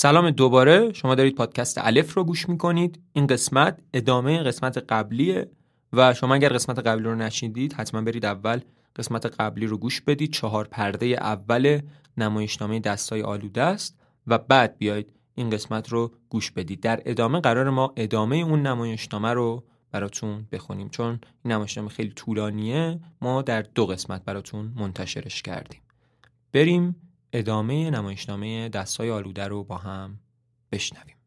سلام دوباره. شما دارید پادکست الف رو گوش می‌کنید. این قسمت ادامه قسمت قبلیه و شما اگر قسمت قبلی رو نشیدید حتما برید اول قسمت قبلی رو گوش بدید. چهار پرده اول نمایشنامه دستای آلوده است و بعد بیاید این قسمت رو گوش بدید. در ادامه قرار ما ادامه اون نمایشنامه رو براتون بخونیم. چون این نمایشنامه خیلی طولانیه ما در دو قسمت براتون منتشرش کردیم. بریم ادامه نمایشنامه دستای آلوده رو با هم بشنویم.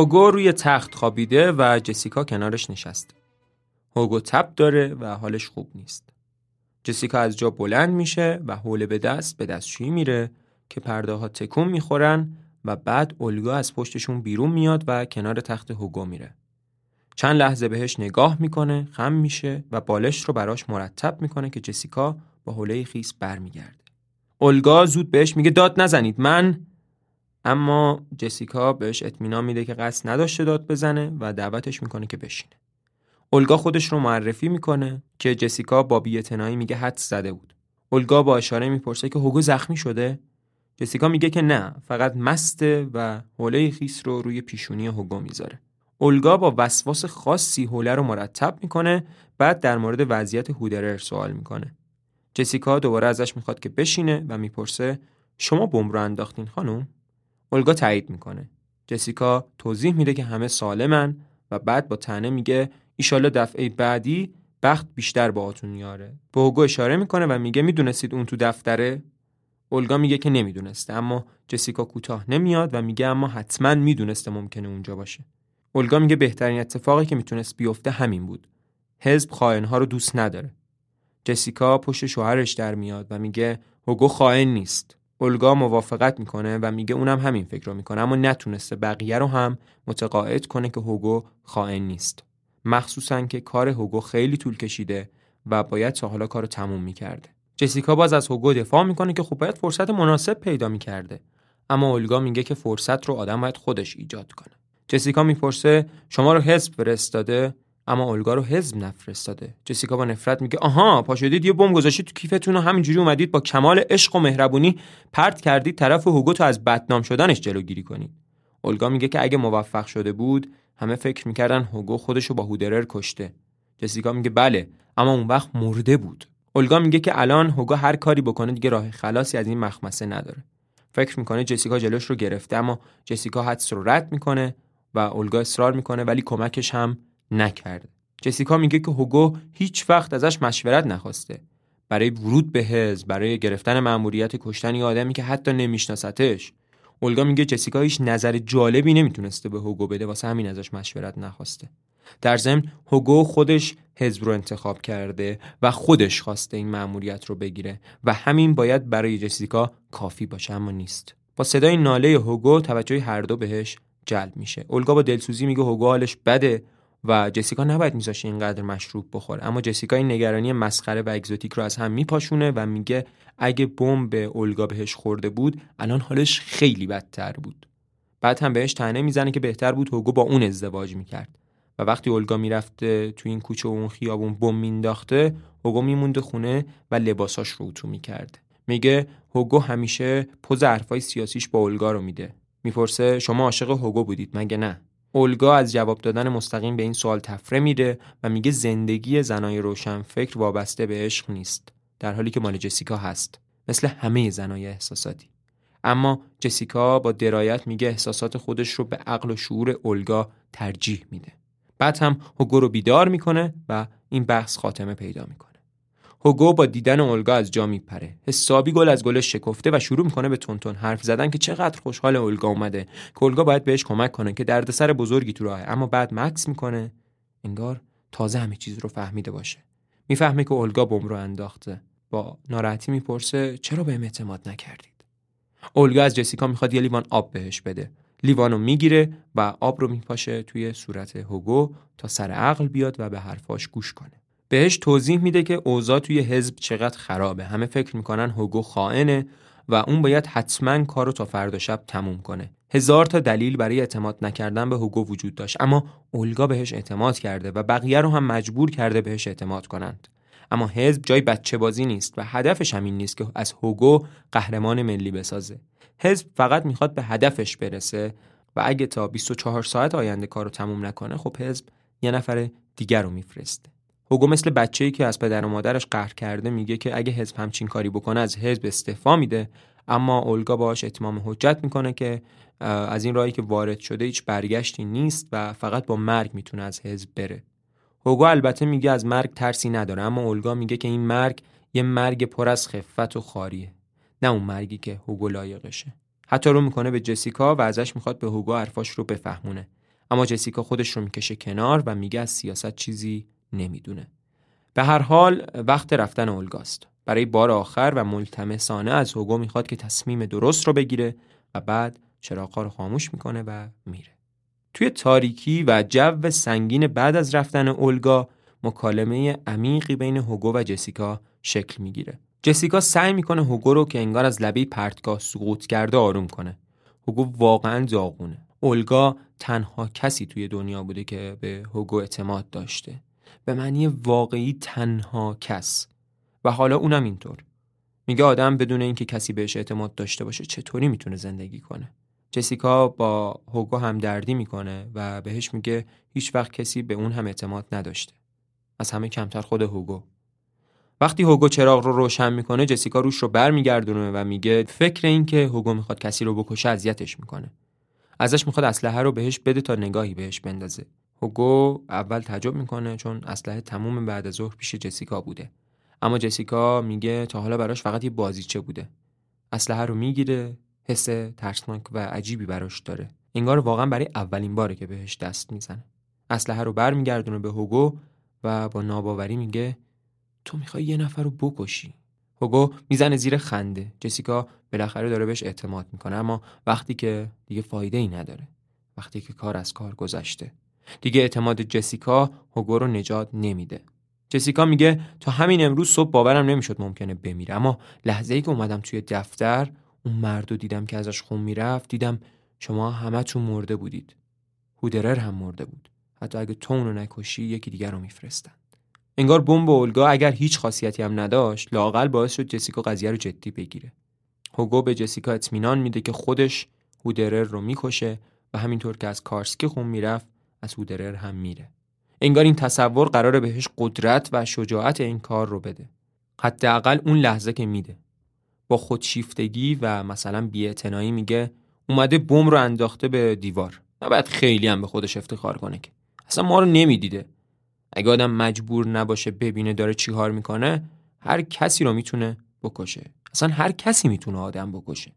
هوگو روی تخت خوابیده و جسیکا کنارش نشسته. هوگو تب داره و حالش خوب نیست. جسیکا از جا بلند میشه و حوله به دست به دستشویی میره که پرده ها تکون می‌خورن و بعد اولگا از پشتشون بیرون میاد و کنار تخت هوگو میره. چند لحظه بهش نگاه می‌کنه، خم میشه و بالش رو براش مرتب می‌کنه که جسیکا با حوله خیس برمیگرده. اولگا زود بهش میگه داد نزنید من اما جسیکا بهش اطمینان میده که قصد نداشته داد بزنه و دعوتش می‌کنه که بشینه. اولگا خودش رو معرفی می‌کنه که جسیکا با بی‌اعتنایی میگه حد زده بود. اولگا با اشاره می‌پرسه که هوگو زخمی شده؟ جسیکا میگه که نه، فقط مسته و حوله خیس رو روی پیشونی هوگو می‌ذاره. اولگا با وسواس خاصی حوله رو مرتب می‌کنه بعد در مورد وضعیت هودرر سوال می‌کنه. جسیکا دوباره ازش می‌خواد که بشینه و می‌پرسه شما بمب رو انداختین خانم؟ اولگا تایید می‌کنه. جسیکا توضیح میده که همه سالمن و بعد با تنه میگه ایشالا دفعه بعدی بخت بیشتر باهاتون میاره. به اوگو اشاره می‌کنه و میگه می‌دونستید اون تو دفتره؟ اولگا میگه که نمی‌دونسته اما جسیکا کوتاه نمیاد و میگه اما حتما می‌دونسته ممکنه اونجا باشه. اولگا میگه بهترین اتفاقی که می‌تونست بیفته همین بود. حزب خائنها رو دوست نداره. جسیکا پشت شوهرش در میاد و میگه هوگو خائن نیست. اولگا موافقت می‌کنه و میگه اونم همین فکر رو می‌کنه اما نتونسته بقیه رو هم متقاعد کنه که هوگو خائن نیست. مخصوصا که کار هوگو خیلی طول کشیده و باید تا حالا کارو تموم می‌کرده. جسیکا باز از هوگو دفاع می‌کنه که خب باید فرصت مناسب پیدا می‌کرده اما اولگا میگه که فرصت رو آدم باید خودش ایجاد کنه. جسیکا می‌پرسه شما رو حزب فرستاده؟ اما اولگا رو حزب نفرستاده. جسیکا با نفرت میگه آها پاشدید یه بم گذاشتید تو کیفتون و همینجوری اومدید با کمال عشق و مهربونی پرت کردید طرف هوگو تو از بدنام شدنش جلوگیری کنید. اولگا میگه که اگه موفق شده بود همه فکر می‌کردن هوگو خودشو با هودرر کشته. جسیکا میگه بله اما اون وقت مرده بود. اولگا میگه که الان هوگو هر کاری بکنه دیگه راه خلاصی از این مخمسه نداره. فکر می‌کنه جسیکا جلوش رو گرفته اما جسیکا حدس رو رد می‌کنه و اولگا اصرار می‌کنه ولی کمکش هم نکرده. جسیکا میگه که هوگو هیچ وقت ازش مشورت نخواسته. برای ورود به حزب برای گرفتن مأموریت کشتن یه آدمی که حتی نمیشناستش اولگا میگه جسیکا هیچ نظر جالبی نمی‌تونسته به هوگو بده واسه همین ازش مشورت نخواسته. در ضمن هوگو خودش حزب رو انتخاب کرده و خودش خواسته این مأموریت رو بگیره و همین باید برای جسیکا کافی باشه اما نیست. با صدای ناله هوگو توجه هر دو بهش جلب میشه. اولگا با دلسوزی میگه هوگو حالش بده. و جسیکا نباید میذاشه اینقدر مشروب بخوره اما جسیکا این نگرانی مسخره و اگزوتیک رو از هم میپاشونه و میگه اگه بمب به اولگا بهش خورده بود الان حالش خیلی بدتر بود. بعد هم بهش تنه می‌زنه که بهتر بود هوگو با اون ازدواج می‌کرد. و وقتی اولگا می‌رفته تو این کوچه و اون خیابون بم مینداخته هوگو میمونده خونه و لباساش رو اتو می‌کرده میگه هوگو همیشه پوز حرفای سیاسیش با اولگا رو میده. می‌پرسه شما عاشق هوگو بودید؟ مگه نه؟ اولگا از جواب دادن مستقیم به این سوال تفره میده و میگه زندگی زنای روشن فکر وابسته به عشق نیست در حالی که مال جسیکا هست مثل همه زنای احساساتی. اما جسیکا با درایت میگه احساسات خودش رو به عقل و شعور اولگا ترجیح میده. بعد هم هوگو رو بیدار می‌کنه و این بحث خاتمه پیدا می‌کنه. هوگو با دیدن اولگا از جا میپره. حسابی گل از گلش شکفته و شروع می‌کنه به تونتون حرف زدن که چقدر خوشحال اولگا اومده. که اولگا باید بهش کمک کنه که دردسر بزرگی تو راهه. اما بعد مکس می‌کنه. انگار تازه همه چیز رو فهمیده باشه. می‌فهمه که اولگا بم رو انداخته. با ناراحتی می‌پرسه چرا بهم اعتماد نکردید؟ اولگا از جسیکا می‌خواد یه لیوان آب بهش بده. لیوانو می‌گیره و آب رو میپاشه توی صورت هوگو تا سر عقل بیاد و به حرفاش گوش کنه. بهش توضیح میده که اوضاع توی حزب چقدر خرابه. همه فکر می‌کنن هوگو خائنه و اون باید حتما کارو تا فردا شب تموم کنه. هزار تا دلیل برای اعتماد نکردن به هوگو وجود داشت اما اولگا بهش اعتماد کرده و بقیه رو هم مجبور کرده بهش اعتماد کنند. اما حزب جای بچه بازی نیست و هدفش همین نیست که از هوگو قهرمان ملی بسازه. حزب فقط می‌خواد به هدفش برسه و اگه تا 24 ساعت آینده کارو تموم نکنه خب حزب یه نفر دیگر رو میفرسته. هوگو مثل بچه‌ای که از پدر و مادرش قهر کرده میگه که اگه حزب همچین کاری بکنه از حزب استعفا میده. اما اولگا باهاش اتمام حجت می‌کنه که از این راهی که وارد شده هیچ برگشتی نیست و فقط با مرگ می‌تونه از حزب بره. هوگو البته میگه از مرگ ترسی نداره اما اولگا میگه که این مرگ یه مرگ پر از خفت و خاریه نه اون مرگی که هوگو لایقشه. حتی رو می‌کنه به جسیکا و ازش می‌خواد به هوگو حرفاش رو بفهمونه. اما جسیکا خودش رو می‌کشه کنار و میگه از سیاست چیزی نمی‌دونه. به هر حال وقت رفتن اولگاست. برای بار آخر و ملتمسانه از هوگو می‌خواد که تصمیم درست رو بگیره و بعد چراغا رو خاموش می‌کنه و میره. توی تاریکی و جو سنگین بعد از رفتن اولگا مکالمه عمیقی بین هوگو و جسیکا شکل می‌گیره. جسیکا سعی می‌کنه هوگو رو که انگار از لبه پرتگاه سقوط کرده آروم کنه. هوگو واقعا داغونه. اولگا تنها کسی توی دنیا بوده که به هوگو اعتماد داشته. به معنی واقعی تنها کس. و حالا اونم اینطور. میگه آدم بدون اینکه کسی بهش اعتماد داشته باشه چطوری می‌تونه زندگی کنه؟ جسیکا با هوگو هم دردی می‌کنه و بهش میگه هیچ وقت کسی به اون هم اعتماد نداشته. از همه کمتر خود هوگو. وقتی هوگو چراغ رو روشن می‌کنه جسیکا روش رو برمیگردونه و میگه فکر این که هوگو می‌خواد کسی رو بکشه اذیتش می‌کنه. ازش می‌خواد اسلحه رو بهش بده تا نگاهی بهش بندازه. هوگو اول تعجب می‌کنه چون اسلحه تموم بعد از ظهر پیش جسیکا بوده. اما جسیکا میگه تا حالا براش فقط یه بازیچه بوده. اسلحه رو می‌گیره حس ترسناک و عجیبی براش داره. انگار واقعا برای اولین باره که بهش دست می‌زنه. اسلحه رو برمیگردونه به هوگو و با ناباوری میگه تو می‌خوای یه نفر رو بکشی. هوگو می‌زنه زیر خنده. جسیکا بالاخره داره بهش اعتماد می‌کنه اما وقتی که دیگه فایده ای نداره. وقتی که کار از کار گذشته. دیگه اعتماد جسیکا هوگو رو نجات نمیده. جسیکا میگه تا همین امروز صبح باورم نمی‌شد ممکنه بمیره. اما لحظه ای که اومدم توی دفتر اون مرد دیدم که ازش خون می‌رفت دیدم شما همتون مرده بودید. هودرر هم مرده بود. حتی اگه تو اونو نکشی یکی دیگر رو میفرستن. انگار بمب اولگا اگر هیچ خاصیتی هم نداشت لاقل باعث شد جسیکا قضیه رو جدی بگیره. هوگو به جسیکا اطمینان میده که خودش هودرر رو می‌کشه و همینطور که از کارسکی خون می‌رفت از هودرر هم میره. انگار این تصور قراره بهش قدرت و شجاعت این کار رو بده. حداقل اون لحظه که میده. با خودشیفتگی و مثلا بیاعتنایی میگه اومده بم رو انداخته به دیوار. نباید خیلی هم به خودش افتخار کنه که. اصلا ما رو نمی‌دیده. اگه آدم مجبور نباشه ببینه داره چی کار می‌کنه هر کسی رو می‌تونه بکشه. اصلا هر کسی می‌تونه آدم بکشه.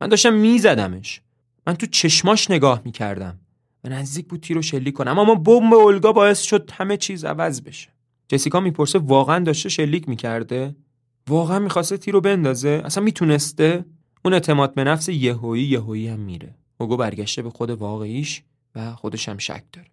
من داشتم میزدمش. من تو چشماش نگاه می‌کردم. و نزدیک بود تیر شلیک کنم اما بمب اولگا باعث شد همه چیز عوض بشه. جسیکا می‌پرسه واقعا داشته شلیک می‌کرده؟ واقعا می‌خواسته تیر رو بندازه؟ اصلا می‌تونسته؟ اون اعتماد به نفس یهویی یهویی هم میره. اوگو برگشته به خود واقعیش و خودش هم شک داره.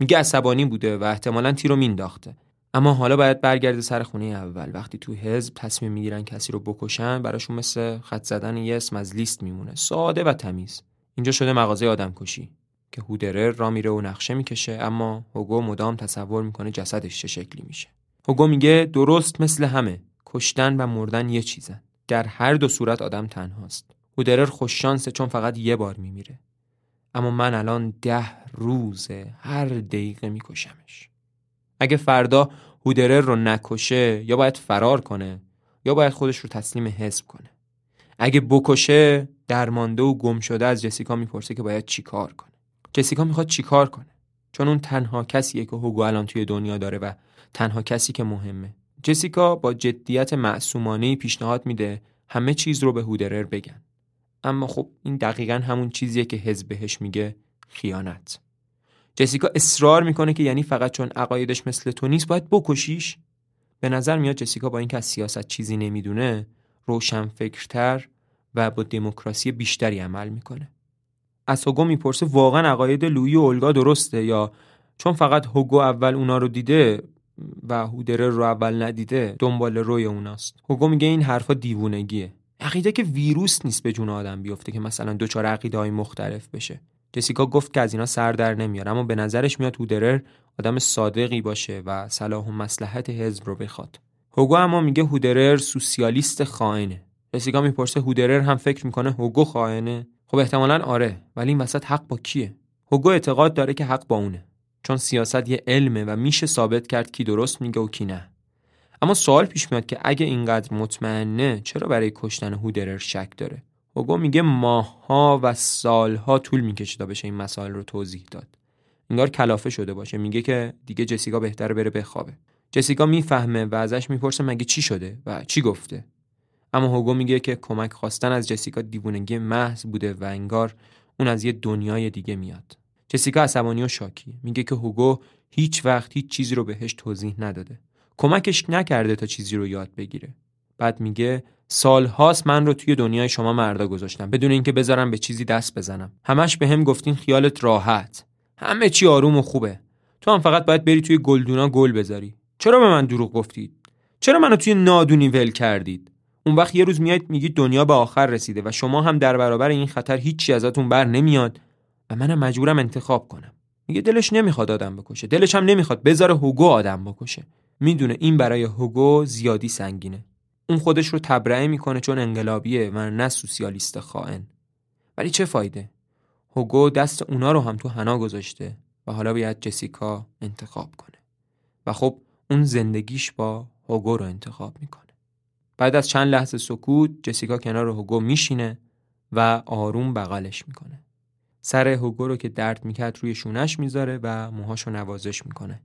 میگه عصبانی بوده و احتمالا تیر رو مینداخته اما حالا باید برگرده سر خونه اول. وقتی تو حزب تصمیم می‌گیرن کسی رو بکشن براشون مثل خط زدن یه اسم از لیست میمونه. ساده و تمیز. اینجا شده مغازه آدم کشی که هودرر را میره و نقشه می‌کشه اما هوگو مدام تصور می‌کنه جسدش چه شکلی میشه. هوگو میگه درست مثل همه کشتن و مردن یه چیزن. در هر دو صورت آدم تنهاست. هودرر خوششانسه چون فقط یه بار میمیره. اما من الان ده روزه هر دقیقه میکشمش. اگه فردا هودرر رو نکشه یا باید فرار کنه یا باید خودش رو تسلیم حزب کنه. اگه بکشه درمانده و گم شده از جسیکا می‌پرسه که باید چیکار کنه. جسیکا می‌خواد چیکار کنه؟ چون اون تنها کسیه که هوگو الان توی دنیا داره و تنها کسی که مهمه. جسیکا با جدیت معصومانه پیشنهاد میده همه چیز رو به هودرر بگن. اما خب این دقیقا همون چیزیه که حزب بهش میگه خیانت. جسیکا اصرار می‌کنه که یعنی فقط چون عقایدش مثل تو نیست باید بکشیش. به نظر میاد جسیکا با اینکه از سیاست چیزی نمی‌دونه روشنفکرتر و با دموکراسی بیشتری عمل می‌کنه. از هوگو می‌پرسه واقعا عقاید لویی و اولگا درسته یا چون فقط هوگو اول اونا رو دیده و هودره رو اول ندیده دنبال روی اوناست. هوگو میگه این حرفا دیوونگیه. عقیده که ویروس نیست به جون آدم بیفته که مثلا دو عقیده های مختلف بشه. جسیکا گفت که از اینا سر در نمیاره اما به نظرش میاد هودرر آدم صادقی باشه و صلاح و مسلحت حزب رو بخواد. هوگو اما میگه هودرر سوسیالیست خائنه. جسیکا می‌پرسه هودرر هم فکر می‌کنه هوگو خائنه؟ خب احتمالا آره ولی این وسط حق با کیه؟ هوگو اعتقاد داره که حق با اونه چون سیاست یه علمه و میشه ثابت کرد کی درست میگه و کی نه. اما سوال پیش میاد که اگه اینقدر مطمئنه چرا برای کشتن هودرر شک داره؟ هوگو میگه ماهها و سالها طول می‌کشه تا بشه این مسائل رو توضیح داد. انگار کلافه شده باشه. میگه که دیگه جسیکا بهتره بره بخوابه. جسیکا می‌فهمه و ازش می‌پرسه مگه چی شده و چی گفته؟ اما هوگو میگه که کمک خواستن از جسیکا دیوونگی محض بوده و انگار اون از یه دنیای دیگه میاد. جسیکا عصبانی و شاکی. میگه که هوگو هیچ وقت هیچ چیزی رو بهش توضیح نداده. کمکش نکرده تا چیزی رو یاد بگیره. بعد میگه سالهاست من رو توی دنیای شما مردا گذاشتم. بدون اینکه بذارم به چیزی دست بزنم. همش به هم گفتین خیالت راحت. همه چی آروم و خوبه. تو هم فقط باید بری توی گلدونا گل بذاری. چرا به من دروغ گفتید؟ چرا منو توی نادونی ول کردید؟ اون وقت یه روز میاد میگید دنیا به آخر رسیده و شما هم در برابر این خطر هیچی ازتون بر نمیاد و منم مجبورم انتخاب کنم. میگه دلش نمی‌خواد آدم بکشه. دلش هم نمی‌خواد بذاره هوگو آدم بکشه. می‌دونه این برای هوگو زیادی سنگینه. اون خودش رو تبرئه می‌کنه چون انقلابیه و نه سوسیالیست خائن. ولی چه فایده؟ هوگو دست اونا رو هم تو حنا گذاشته و حالا باید جسیکا انتخاب کنه. و خب اون زندگیش با هوگو رو انتخاب می‌کنه. بعد از چند لحظه سکوت جسیکا کنار هوگو میشینه و آروم بغلش می‌کنه. سر هوگو رو که درد می‌کرد روی شونش می‌ذاره و موهاشو نوازش می‌کنه.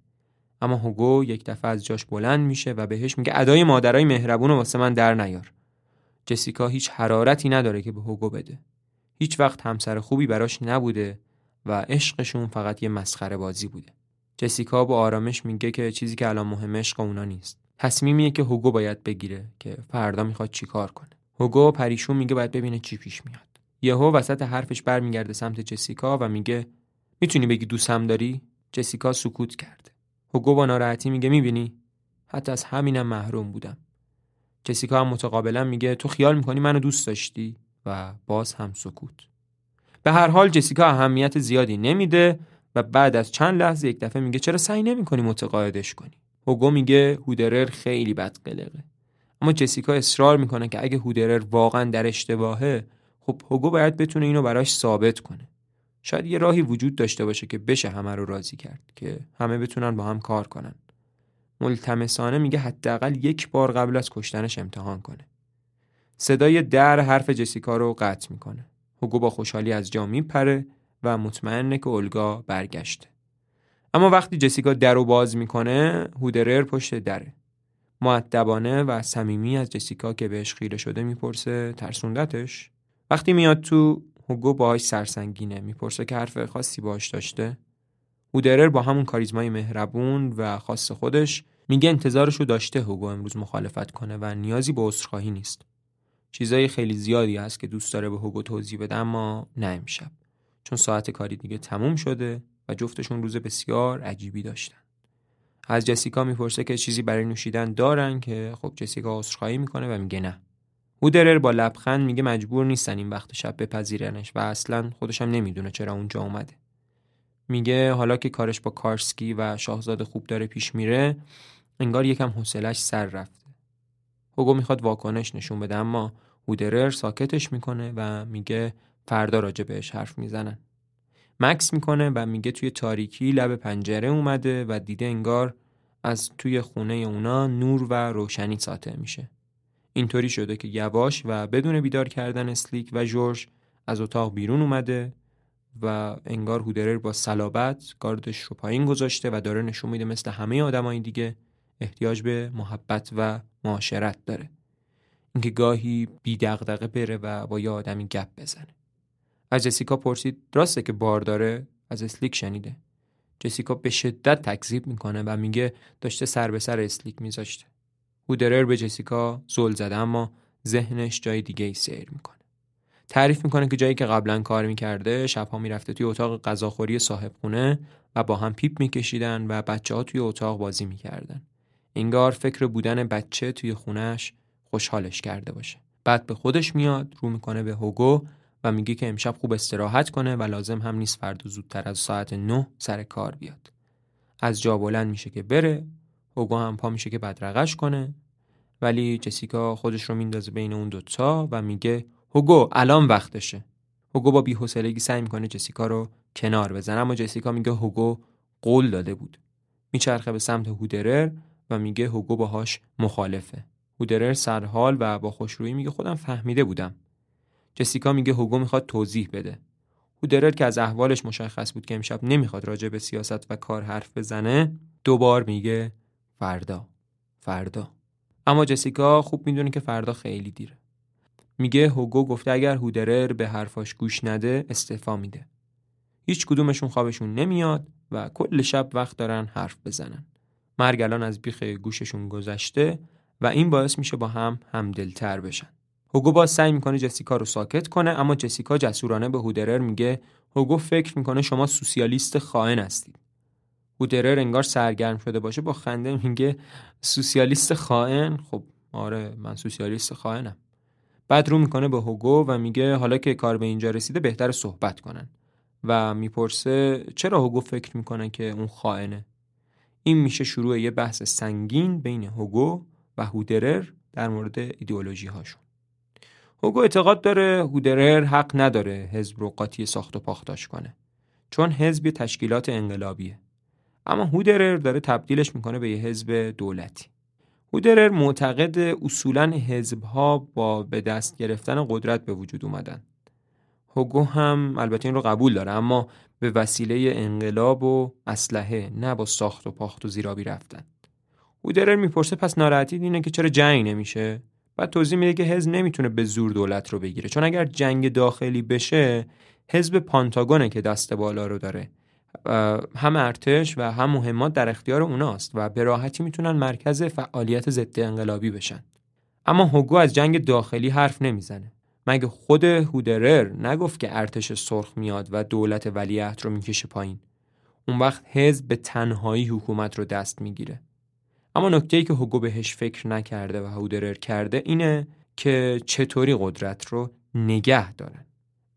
اما هوگو یک دفعه از جاش بلند میشه و بهش میگه ادای مادرای مهربون رو واسه من در نیار. جسیکا هیچ حرارتی نداره که به هوگو بده. هیچ وقت همسر خوبی براش نبوده و عشقشون فقط یه مسخره بازی بوده. جسیکا با آرامش میگه که چیزی که الان مهم عشق اونا نیست. تصمیمیه که هوگو باید بگیره که فردا می‌خواد چیکار کنه. هوگو پریشون میگه باید ببینه چی پیش میاد. یهو وسط حرفش برمیگرده سمت جسیکا و میگه می‌تونی بگی دوستم داری؟ جسیکا سکوت کرده. هوگو با ناراحتی میگه می‌بینی؟ حتی از همینم محروم بودم. جسیکا هم متقابلا میگه تو خیال می‌کنی منو دوست داشتی؟ و باز هم سکوت. به هر حال جسیکا اهمیت زیادی نمیده و بعد از چند لحظه یک دفعه میگه چرا سعی نمی‌کنی متقاعدش کنی؟ هوگو میگه هودرر خیلی بد قلقه. اما جسیکا اصرار می‌کنه که اگه هودرر واقعا در اشتباهه خب هوگو باید بتونه اینو براش ثابت کنه. شاید یه راهی وجود داشته باشه که بشه همه رو راضی کرد که همه بتونن با هم کار کنن. ملتمسانه میگه حداقل یک بار قبل از کشتنش امتحان کنه. صدای در حرف جسیکا رو قطع می‌کنه. هوگو با خوشحالی از جا میپره و مطمئنه که اولگا برگشته. اما وقتی جسیکا در رو باز می‌کنه هودرر پشت دره. معدبانه و صمیمی از جسیکا که بهش خیره شده می‌پرسه ترسوندتش؟ وقتی میاد تو هوگو باهاش سرسنگینه. می‌پرسه که حرف خاصی باهاش داشته. هودرر با همون کاریزمای مهربون و خاص خودش میگه انتظارشو داشته هوگو امروز مخالفت کنه و نیازی به عذرخواهی نیست. چیزای خیلی زیادی هست که دوست داره به هوگو توضیح بده اما نه امشب. چون ساعت کاری دیگه تموم شده. و جفتشون روز بسیار عجیبی داشتن. از جسیکا می‌پرسه که چیزی برای نوشیدن دارن که خب جسیکا عذرخواهی می‌کنه و میگه نه. هودرر با لبخند میگه مجبور نیستن این وقت شب بپذیرنش و اصلا خودشم نمی‌دونه چرا اونجا اومده. میگه حالا که کارش با کارسکی و شاهزاده خوب داره پیش میره انگار یکم حوصلش سر رفته. هوگو می‌خواد واکنش نشون بده اما هودرر ساکتش می‌کنه و میگه فردا راجع بهش حرف می‌زنن. مکس می‌کنه و میگه توی تاریکی لب پنجره اومده و دیده انگار از توی خونه اونا نور و روشنی ساطع میشه. اینطوری شده که یواش و بدون بیدار کردن اسلیک و جورج از اتاق بیرون اومده و انگار هودرر با صلابت گاردش رو پایین گذاشته و داره نشون میده مثل همه آدمای دیگه احتیاج به محبت و معاشرت داره. اینکه گاهی بی دغدغه بره و با یه آدمی گپ بزنه. از جسیکا پرسید راسته که بارداره؟ از اسلیک شنیده. جسیکا به شدت تکذیب می‌کنه و میگه داشته سر به سر اسلیک میذاشته. هودرر به جسیکا زل زده اما ذهنش جای دیگه ای سیر می‌کنه. تعریف می‌کنه که جایی که قبلا کار می‌کرده شبها می‌رفته توی اتاق غذاخوری صاحب خونه و با هم پیپ میکشیدن و بچه ها توی اتاق بازی می‌کردن. انگار فکر بودن بچه توی خونش خوشحالش کرده باشه. بعد به خودش میاد رو می‌کنه به هوگو و میگه که امشب خوب استراحت کنه و لازم هم نیست فردا زودتر از ساعت نه سر کار بیاد. از جا بلند میشه که بره هوگو هم پا میشه که بدرقش کنه. ولی جسیکا خودش رو میندازه بین اون دوتا و میگه هوگو الان وقتشه. هوگو با بی‌حوصلگی سعی می‌کنه جسیکا رو کنار بزنه اما جسیکا میگه هوگو قول داده بود. میچرخه به سمت هودرر و میگه هوگو باهاش مخالفه. هودرر سرحال و با خوشرویی میگه خودم فهمیده بودم. جسیکا میگه هوگو می‌خواد توضیح بده. هودرر که از احوالش مشخص بود که امشب نمی‌خواد راجع به سیاست و کار حرف بزنه دوبار میگه فردا فردا. اما جسیکا خوب می‌دونه که فردا خیلی دیره. میگه هوگو گفته اگر هودرر به حرفاش گوش نده استعفا میده. هیچ کدومشون خوابشون نمیاد و کل شب وقت دارن حرف بزنن. مرگ الان از بیخ گوششون گذشته و این باعث میشه با هم همدلتر بشن. هوگو باز سعی می‌کنه جسیکا رو ساکت کنه اما جسیکا جسورانه به هودرر میگه هوگو فکر می‌کنه شما سوسیالیست خائن هستید. هودرر انگار سرگرم شده باشه با خنده میگه سوسیالیست خائن؟ خب آره من سوسیالیست خائنم. بعد رو می‌کنه به هوگو و میگه حالا که کار به اینجا رسیده بهتر صحبت کنن. و می‌پرسه چرا هوگو فکر می‌کنه که اون خائنه؟ این میشه شروع یه بحث سنگین بین هوگو و هودرر در مورد ایدئولوژی هاشون هوگو اعتقاد داره هودرر حق نداره حزب رو قاطی ساخت و پاختاش کنه. چون حزب تشکیلات انقلابیه. اما هودرر داره تبدیلش می‌کنه به یه حزب دولتی. هودرر معتقد اصولا حزبها با به دست گرفتن قدرت به وجود اومدن. هوگو هم البته این رو قبول داره اما به وسیله انقلاب و اسلحه نه با ساخت و پاخت و زیرابی رفتن. هودرر می‌پرسه پس ناراحتی اینه که چرا جنگ نمیشه؟ بعد توضیح میده که حزب نمی‌تونه به زور دولت رو بگیره. چون اگر جنگ داخلی بشه حزب پانتاگونه که دست بالا رو داره. هم ارتش و هم مهمات در اختیار اوناست و به راحتی می‌تونن مرکز فعالیت ضد انقلابی بشن. اما هوگو از جنگ داخلی حرف نمی‌زنه. مگه خود هودرر نگفت که ارتش سرخ میاد و دولت ولیعهد رو می‌کشه پایین؟ اون وقت حزب به تنهایی حکومت رو دست می‌گیره. اما نکته ای که هوگو بهش فکر نکرده و هودرر کرده اینه که چطوری قدرت رو نگه دارن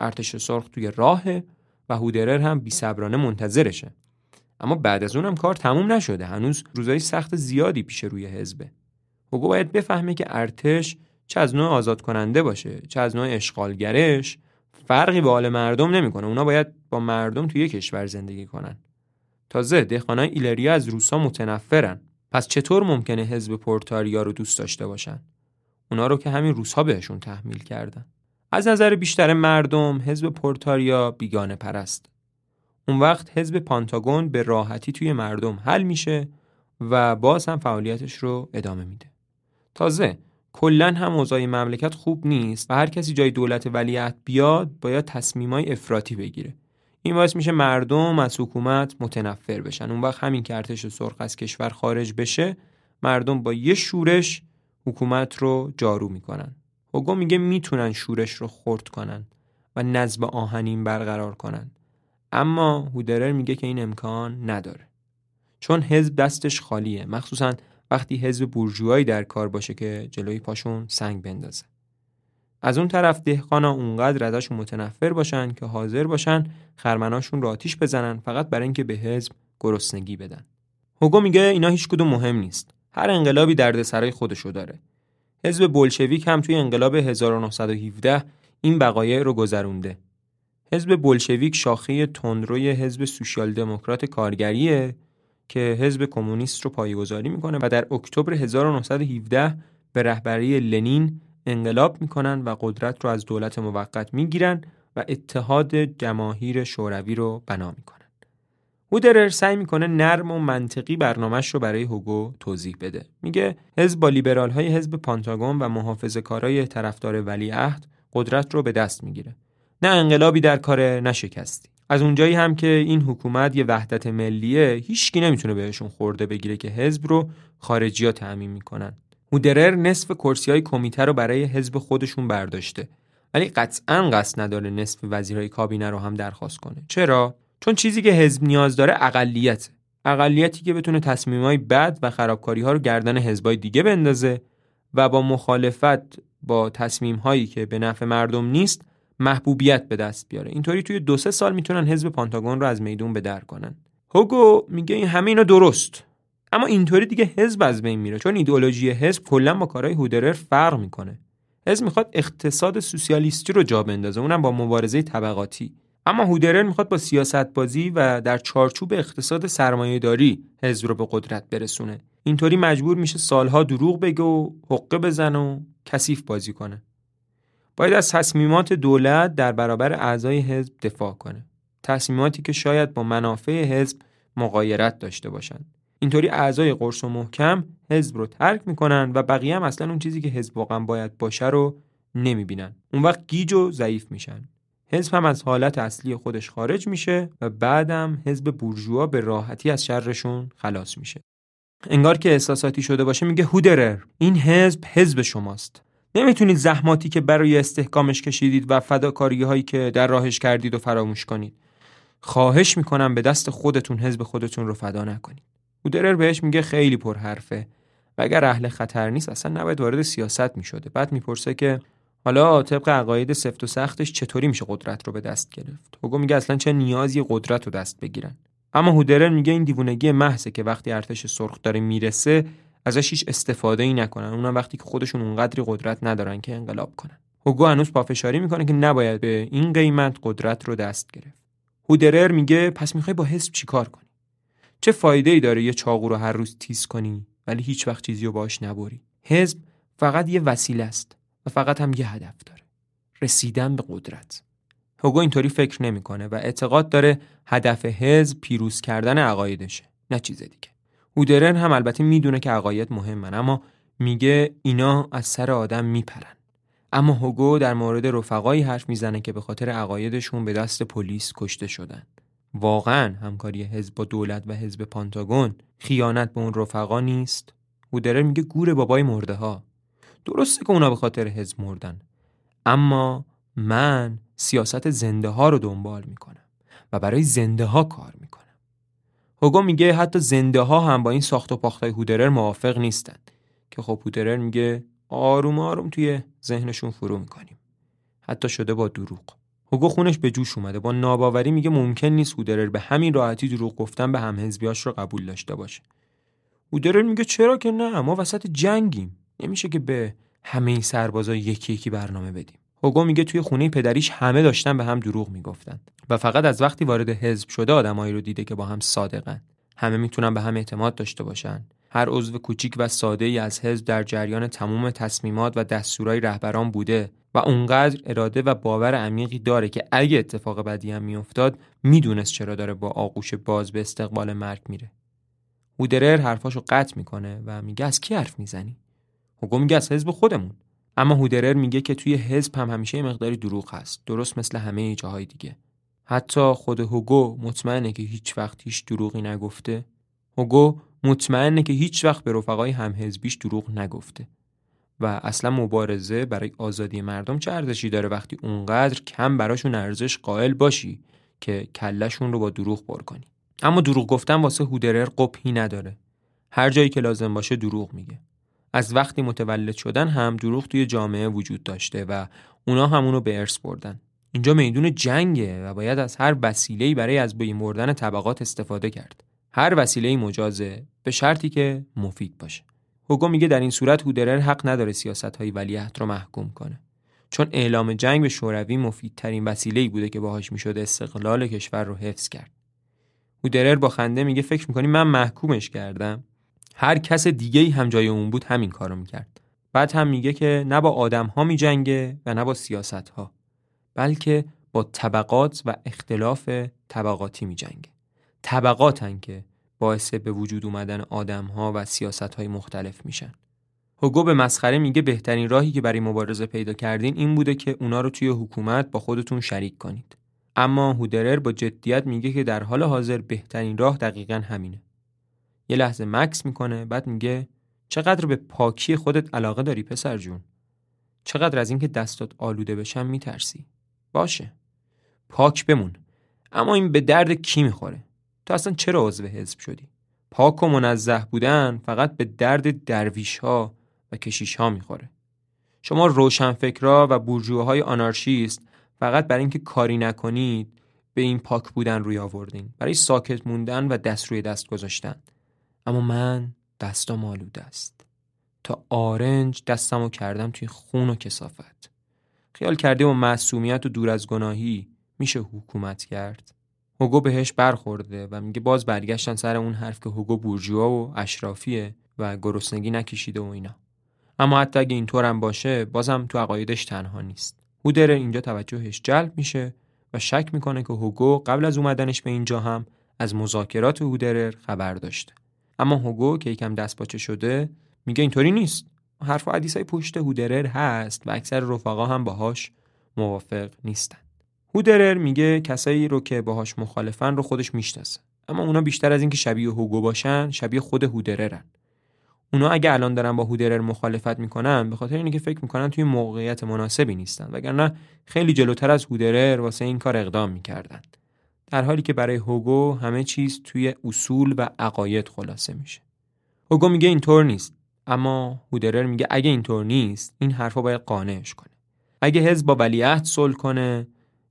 ارتش سرخ توی راهه و هودرر هم بی صبرانه منتظرشه. اما بعد از اونم کار تموم نشده. هنوز روزای سخت زیادی پیش روی حزبه. هوگو باید بفهمه که ارتش چه از نوع آزاد کننده باشه چه از نوع اشغالگرش. فرقی به حال مردم نمی‌کنه. اونا باید با مردم توی کشور زندگی کنن. تازه دهقانای ایلریا از روسا متنفرن. پس چطور ممکنه حزب پورتاریا رو دوست داشته باشن؟ اونا رو که همین روسها بهشون تحمیل کردن. از نظر بیشتر مردم حزب پورتاریا بیگانه پرست. اون وقت حزب پانتاگون به راحتی توی مردم حل میشه و باز هم فعالیتش رو ادامه میده. تازه کلا هم اوضاع مملکت خوب نیست و هر کسی جای دولت ولیعهد بیاد باید تصمیمای افراطی بگیره. این باعث میشه مردم از حکومت متنفر بشن. اون وقت همین که ارتش سرخ از کشور خارج بشه مردم با یه شورش حکومت رو جارو می‌کنن. هوگو میگه می‌تونن شورش رو خرد کنن و نظم آهنین برقرار کنن. اما هودرر میگه که این امکان نداره. چون حزب دستش خالیه. مخصوصا وقتی حزب بورژوایی در کار باشه که جلوی پاشون سنگ بندازه. از اون طرف دهقانا اونقدر ازشون متنفر باشن که حاضر باشن خرمناشون رو آتیش بزنن فقط برای اینکه به حزب گرسنگی بدن. هوگو میگه اینا هیچ کدوم مهم نیست. هر انقلابی دردسرای خودشو داره. حزب بولشویک هم توی انقلاب 1917 این بقایع رو گذرونده. حزب بولشویک شاخه تندروی حزب سوسیال دموکرات کارگریه که حزب کمونیست رو پایگذاری می‌کنه و در اکتبر 1917 به رهبری لنین انقلاب می‌کنن و قدرت رو از دولت موقت می‌گیرن و اتحاد جماهیر شوروی رو بنا می‌کنن. هودرر سعی می‌کنه نرم و منطقی برنامهش رو برای هوگو توضیح بده. میگه حزب با لیبرال های حزب پانتاگون و محافظه کارای طرفدار ولیعهد قدرت رو به دست می‌گیره. نه انقلابی در کار نه شکستی. از اونجایی هم که این حکومت یه وحدت ملیه هیچکی نمی‌تونه بهشون خورده بگیره که حزب رو خارجی ها تعمین می‌کنن. هودرر نصف کرسی های کمیته رو برای حزب خودشون برداشته. ولی قطعا قصد نداره نصف وزیرهای کابینه رو هم درخواست کنه. چرا؟ چون چیزی که حزب نیاز داره اقلیت اقلیتی که بتونه تصمیمای بد و خرابکاری ها رو گردن حزبای دیگه بندازه و با مخالفت با تصمیم هایی که به نفع مردم نیست محبوبیت به دست بیاره. اینطوری توی دو سه سال می‌تونن حزب پانتاگون رو از میدون به در کنن. هوگو میگه این همه اینا درست. اما اینطوری دیگه حزب از بین میره. چون ایدئولوژی حزب کلا با کارهای هودرر فرق می‌کنه. حزب می‌خواد اقتصاد سوسیالیستی رو جا بندازه اونم با مبارزه طبقاتی. اما هودرر می‌خواد با سیاست بازی و در چارچوب اقتصاد سرمایه داری حزب رو به قدرت برسونه. اینطوری مجبور میشه سالها دروغ بگه و حقه بزنه و کثیف بازی کنه. باید از تصمیمات دولت در برابر اعضای حزب دفاع کنه. تصمیماتی که شاید با منافع حزب مقایرت داشته باشند. اینطوری اعضای قرص و محکم حزب رو ترک می‌کنن و بقیه هم اصلا اون چیزی که حزب واقعا باید باشه رو نمی‌بینن. اون وقت گیج و ضعیف میشن. حزب هم از حالت اصلی خودش خارج میشه و بعدم حزب بورژوا به راحتی از شرشون خلاص میشه. انگار که احساساتی شده باشه میگه هودرر این حزب حزب شماست. نمی‌تونید زحماتی که برای استحکامش کشیدید و فداکاری هایی که در راهش کردید و فراموش کنید. خواهش می‌کنم به دست خودتون حزب خودتون رو فدا نکنید. هودرر بهش میگه خیلی پر حرفه و اگر اهل خطر نیست اصلا نباید وارد سیاست می‌شده. بعد می‌پرسه که حالا طبق عقاید سفت و سختش چطوری میشه قدرت رو به دست گرفت؟ هوگو میگه اصلا چه نیازی قدرت رو دست بگیرن؟ اما هودرر میگه این دیوونگی محضه که وقتی ارتش سرخ داره می‌رسه ازش هیچ استفاده ای نکنن. اونم وقتی که خودشون اونقدری قدرت ندارن که انقلاب کنن. هوگو هنوز پافشاری می‌کنه که نباید به این قیمت قدرت رو دست گرفت. هودرر میگه پس می‌خوای با حزب چیکار کنی؟ چه فایده ای داره یه چاقو رو هر روز تیز کنی ولی هیچ وقت چیزی رو باش نبری. حزب فقط یه وسیله است و فقط هم یه هدف داره. رسیدن به قدرت. هوگو اینطوری فکر نمی‌کنه و اعتقاد داره هدف حزب پیروز کردن عقایدشه نه چیز دیگه. هودرن هم البته می‌دونه که عقاید مهمن اما میگه اینا از سر آدم میپرن. اما هوگو در مورد رفقایی حرف می‌زنه که به خاطر عقایدشون به دست پلیس کشته شدن. واقعا همکاری حزب با دولت و حزب پانتاگون خیانت به اون رفقا نیست؟ هودرر میگه گور بابای مرده ها درسته که اونا به خاطر حزب مردن اما من سیاست زنده ها رو دنبال می‌کنم و برای زنده ها کار می‌کنم. هوگو میگه حتی زنده ها هم با این ساخت و پاختای هودرر موافق نیستن. که خب هودرر میگه آروم آروم توی ذهنشون فرو می‌کنیم. حتی شده با دروغ. هوگو خونش به جوش اومده. با ناباوری میگه ممکن نیست هودرر به همین راحتی دروغ گفتن به همحزبیاش رو قبول داشته باشه. هودرر میگه چرا که نه؟ ما وسط جنگیم. نمیشه که به همه این سربازا یکی یکی برنامه بدیم. هوگو میگه توی خونه پدریش همه داشتن به هم دروغ می‌گفتن و فقط از وقتی وارد حزب شده آدمایی رو دیده که با هم صادقن. همه می‌تونن به هم اعتماد داشته باشن. هر عضو کوچیک و ساده ای از حزب در جریان تمام تصمیمات و دستورای رهبران بوده. و اونقدر اراده و باور عمیقی داره که اگه اتفاق بدی هم میافتاد می‌دونست چرا داره با آغوش باز به استقبال مرگ میره. هودرر حرفاشو قطع می‌کنه و میگه از کی حرف می‌زنی؟ هوگو میگه از حزب خودمون. اما هودرر میگه که توی حزب هم همیشه مقداری دروغ هست درست مثل همه جاهای دیگه. حتی خود هوگو مطمئنه که هیچ وقت هیچ دروغی نگفته. هوگو مطمئنه که هیچ وقت به رفقای همحزبیش دروغ نگفته. و اصلا مبارزه برای آزادی مردم چه ارزشی داره وقتی اونقدر کم براشون ارزش قائل باشی که کلشون رو با دروغ پر کنی؟ اما دروغ گفتن واسه هودرر قبحی نداره. هر جایی که لازم باشه دروغ میگه. از وقتی متولد شدن هم دروغ توی جامعه وجود داشته و اونا همونو به ارث بردن. اینجا میدون جنگه و باید از هر وسیله‌ای برای از بین بردن طبقات استفاده کرد. هر وسیله‌ای مجازه به شرطی که مفید باشه. هوگو میگه در این صورت هودرر حق نداره سیاست های ولیعهد رو محکوم کنه. چون اعلام جنگ به شوروی مفیدترین وسیله‌ای بوده که باهاش می‌شد استقلال کشور رو حفظ کرد. هودرر با خنده میگه فکر می‌کنی من محکومش کردم؟ هر کس دیگه ای هم جای اون بود همین کارو می‌کرد. بعد هم میگه که نه با آدم ها میجنگه و نه با سیاست ها بلکه با طبقات و اختلاف طبقاتی میجنگه. طبقاتن که باعث به وجود اومدن آدم ها و سیاست های مختلف میشن. هوگو به مسخره میگه بهترین راهی که برای مبارزه پیدا کردین این بوده که اونا رو توی حکومت با خودتون شریک کنید. اما هودرر با جدیت میگه که در حال حاضر بهترین راه دقیقا همینه. یه لحظه مکس می‌کنه بعد میگه چقدر به پاکی خودت علاقه داری پسر جون؟ چقدر از اینکه دستات آلوده بشن میترسی؟ باشه. پاک بمون. اما این به درد کی می‌خوره؟ تو اصلا چرا عضو حزب شدی؟ پاک و منزه بودن فقط به درد درویش ها و کشیش ها می‌خوره. شما روشنفکرا و بورژواهای آنارشیست فقط برای اینکه کاری نکنید به این پاک بودن روی آوردین برای ساکت موندن و دست روی دست گذاشتن. اما من دستام آلوده است تا آرنج دستمو کردم توی خون و کسافت. خیال کرده و معصومیت و دور از گناهی میشه حکومت کرد؟ هوگو بهش برخورده و میگه باز برگشتن سر اون حرف که هوگو بورژوا و اشرافیه و گرسنگی نکشیده و اینا. اما حتی اگه اینطور هم باشه بازم تو عقایدش تنها نیست. هودر اینجا توجهش جلب میشه و شک می‌کنه که هوگو قبل از اومدنش به اینجا هم از مذاکرات هودرر خبر داشته. اما هوگو که یکم دست شده میگه اینطوری نیست. حرف و حدیث های پشت هودرر هست و اکثر رفقا هم باهاش موافق نیستن. هودرر میگه کسایی رو که باهاش مخالفن رو خودش می‌شناسه. اما اونا بیشتر از اینکه شبیه هوگو باشن شبیه خود هودررن. اونا اگه الان دارن با هودرر مخالفت می‌کنن به خاطر اینکه فکر می‌کنن توی موقعیت مناسبی نیستن وگرنه خیلی جلوتر از هودرر واسه این کار اقدام می‌کردن. در حالی که برای هوگو همه چیز توی اصول و عقاید خلاصه میشه. هوگو میگه اینطور نیست اما هودرر میگه اگه اینطور نیست این حرفا باید قانعش کنه. اگه حزب با ولیعهد صلح کنه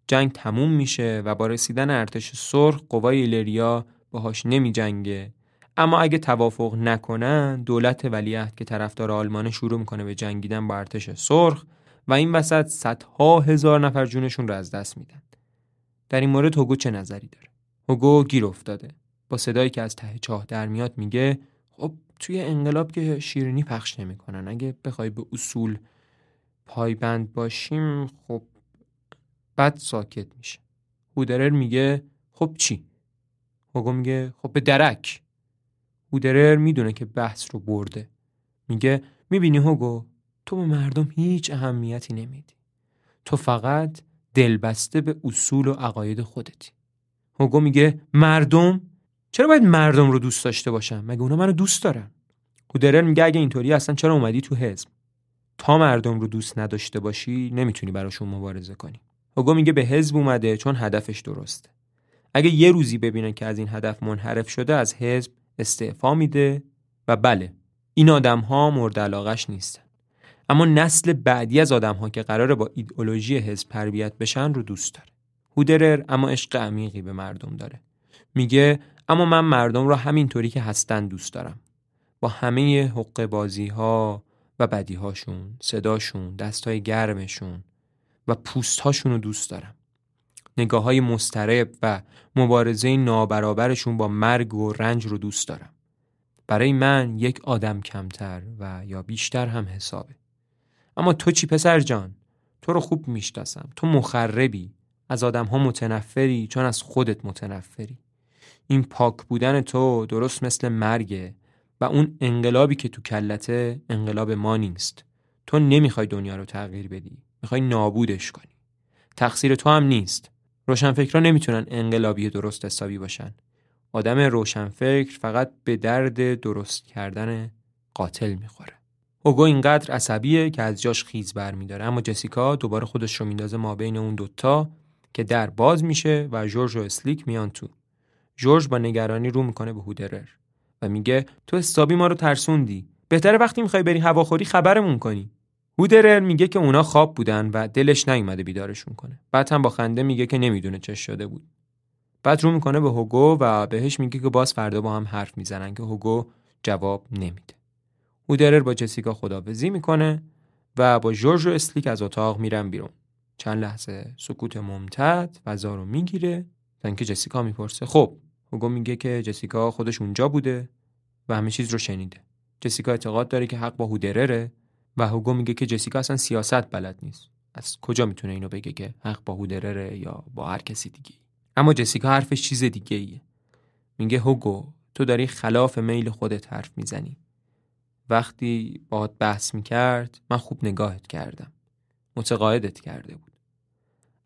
جنگ تموم میشه و با رسیدن ارتش سرخ قوای ایلریا باهاش نمی جنگه اما اگه توافق نکنن دولت ولیعهد که طرفدار آلمان شروع می‌کنه به جنگیدن با ارتش سرخ و این وسط صدها هزار نفر جونشون رو از دست میدن. در این مورد هوگو چه نظری داره؟ هوگو گیر افتاده. با صدایی که از ته چاه در میاد میگه خب توی انقلاب که شیرینی پخش نمی‌کنن. اگه بخوای به اصول پایبند باشیم خب بعد ساکت میشه. هودرر میگه خب چی؟ هوگو میگه خب به درک. هودرر می‌دونه که بحث رو برده. میگه می‌بینی هوگو؟ تو به مردم هیچ اهمیتی نمیدی. تو فقط دلبسته به اصول و عقاید خودتی. هوگو میگه مردم؟ چرا باید مردم رو دوست داشته باشم مگه اونا منو دوست دارن؟ هودرر میگه اگه اینطوری اصلا چرا اومدی تو حزب؟ تا مردم رو دوست نداشته باشی نمی‌تونی براشون مبارزه کنی. هوگو میگه به حزب اومده چون هدفش درسته اگه یه روزی ببینن که از این هدف منحرف شده از حزب استعفا میده و بله این آدم ها مورد علاقش نیستن. اما نسل بعدی از آدم ها که قراره با ایدئولوژی حزب تربیت بشن رو دوست داره. هودرر اما عشق عمیقی به مردم داره. میگه اما من مردم رو همینطوری که هستن دوست دارم. با همه حق بازی ها و بدی هاشون صداشون دستای گرمشون و پوست رو دوست دارم. نگاه های مسترب و مبارزه نابرابرشون با مرگ و رنج رو دوست دارم. برای من یک آدم کمتر و یا بیشتر هم حسابه. اما تو چی پسر جان؟ تو رو خوب می‌شناسم. تو مخربی. از آدم ها متنفری چون از خودت متنفری. این پاک بودن تو درست مثل مرگه و اون انقلابی که تو کلته انقلاب ما نیست. تو نمی‌خوای دنیا رو تغییر بدی. می‌خوای نابودش کنی. تقصیر تو هم نیست. روشنفکرها نمی‌تونن انقلابی درست حسابی باشن. آدم روشنفکر فقط به درد درست کردن قاتل می‌خوره. اوگو اینقدر عصبیه که از جاش خیز برمیداره اما جسیکا دوباره خودش رو میندازه ما بین اون دوتا که در باز میشه و جورج و اسلیک میان تو. جورج با نگرانی رو می‌کنه به هودرر و میگه تو حسابی ما رو ترسوندی. بهتره وقتی می‌خوای بری هواخوری خبرمون کنی. هودرر میگه که اونا خواب بودن و دلش نیومده بیدارشون کنه. بعد هم با خنده میگه که نمی‌دونه چه شده بود. بعد رو می‌کنه به هوگو و بهش میگه که باز فردا با هم حرف می‌زنن که هوگو جواب نمیده. هودرر با جسیکا خدافزی می‌کنه و با جورج و اسلیک از اتاق میرن بیرون. چند لحظه سکوت ممتد فضا رو می‌گیره تا اینکه جسیکا می‌پرسه خب هوگو میگه که جسیکا خودش اونجا بوده و همه چیز رو شنیده. جسیکا اعتقاد داره که حق با هودرره. و هوگو میگه که جسیکا اصلا سیاست بلد نیست. از کجا می‌تونه اینو بگه که حق با هودرره یا با هر کسی دیگه اما جسیکا حرفش چیز دیگه ایه. میگه هوگو تو داری خلاف میل خودت حرف می‌زنی. وقتی باهات بحث می‌کرد من خوب نگاهت کردم. متقاعدت کرده بود.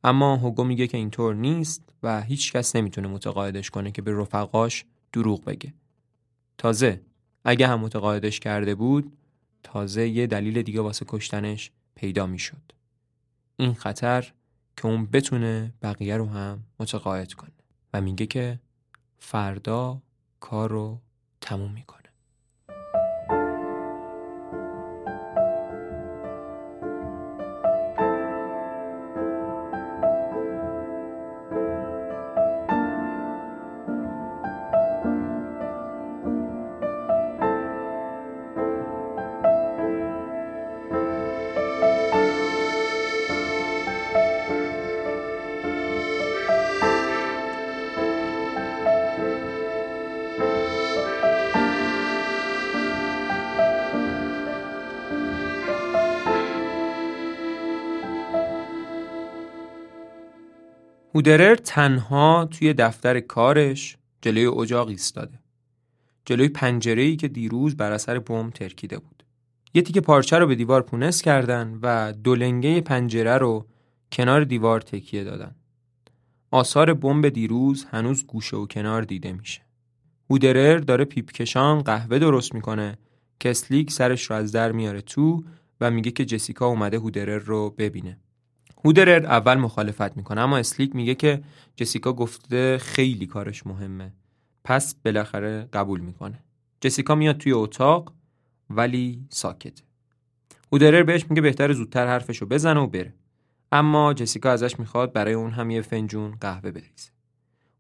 اما هوگو میگه که اینطور نیست و هیچ کس نمی‌تونه متقاعدش کنه که به رفقاش دروغ بگه. تازه اگه هم متقاعدش کرده بود تازه یه دلیل دیگه واسه کشتنش پیدا می‌شد. این خطر که اون بتونه بقیه رو هم متقاعد کنه و میگه که فردا کار رو تموم می‌کنه. هودرر تنها توی دفتر کارش جلوی اجاق ایستاده. جلوی پنجره‌ای که دیروز بر اثر بمب ترکیده بود. یه تیکه پارچه رو به دیوار پونس کردن و دولنگه پنجره رو کنار دیوار تکیه دادن. آثار بمب دیروز هنوز گوشه و کنار دیده میشه. هودرر داره پیپکشان قهوه درست می‌کنه که اسلیک سرش رو از در میاره تو و میگه که جسیکا اومده هودرر رو ببینه. هودرر اول مخالفت می‌کنه اما اسلیک میگه که جسیکا گفته خیلی کارش مهمه. پس بالاخره قبول می‌کنه. جسیکا میاد توی اتاق ولی ساکت. هودرر بهش میگه بهتر زودتر حرفشو بزنه و بره. اما جسیکا ازش می‌خواد برای اون هم یه فنجون قهوه بریزه.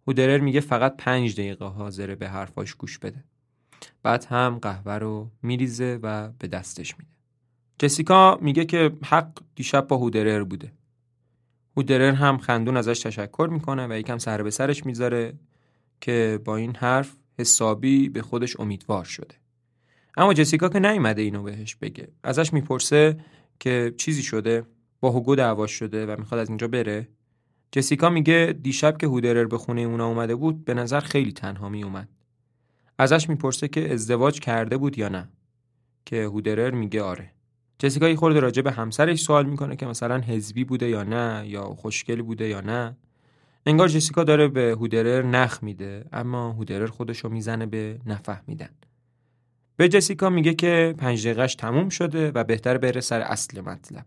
هودرر میگه فقط پنج دقیقه حاضره به حرفاش گوش بده. بعد هم قهوه رو میریزه و به دستش میده. جسیکا میگه که حق دیشب با هودرر بوده. هودرر هم خندون ازش تشکر می‌کنه و یکم سر به سرش می‌ذاره که با این حرف حسابی به خودش امیدوار شده. اما جسیکا که نیومده اینو بهش بگه. ازش می‌پرسه که چیزی شده؟ با هوگو دعوا شده و می‌خواد از اینجا بره؟ جسیکا میگه دیشب که هودرر به خونه اونا اومده بود به نظر خیلی تنها میومد ازش می‌پرسه که ازدواج کرده بود یا نه؟ که هودرر میگه آره. جسیکا یه خورده راجع به همسرش سوال می‌کنه که مثلا حزبی بوده یا نه یا خوشگل بوده یا نه. انگار جسیکا داره به هودرر نخ میده اما هودرر خودشو می‌زنه به نفهمیدن به جسیکا میگه که پنج دقیقش تموم شده و بهتر بره سر اصل مطلب.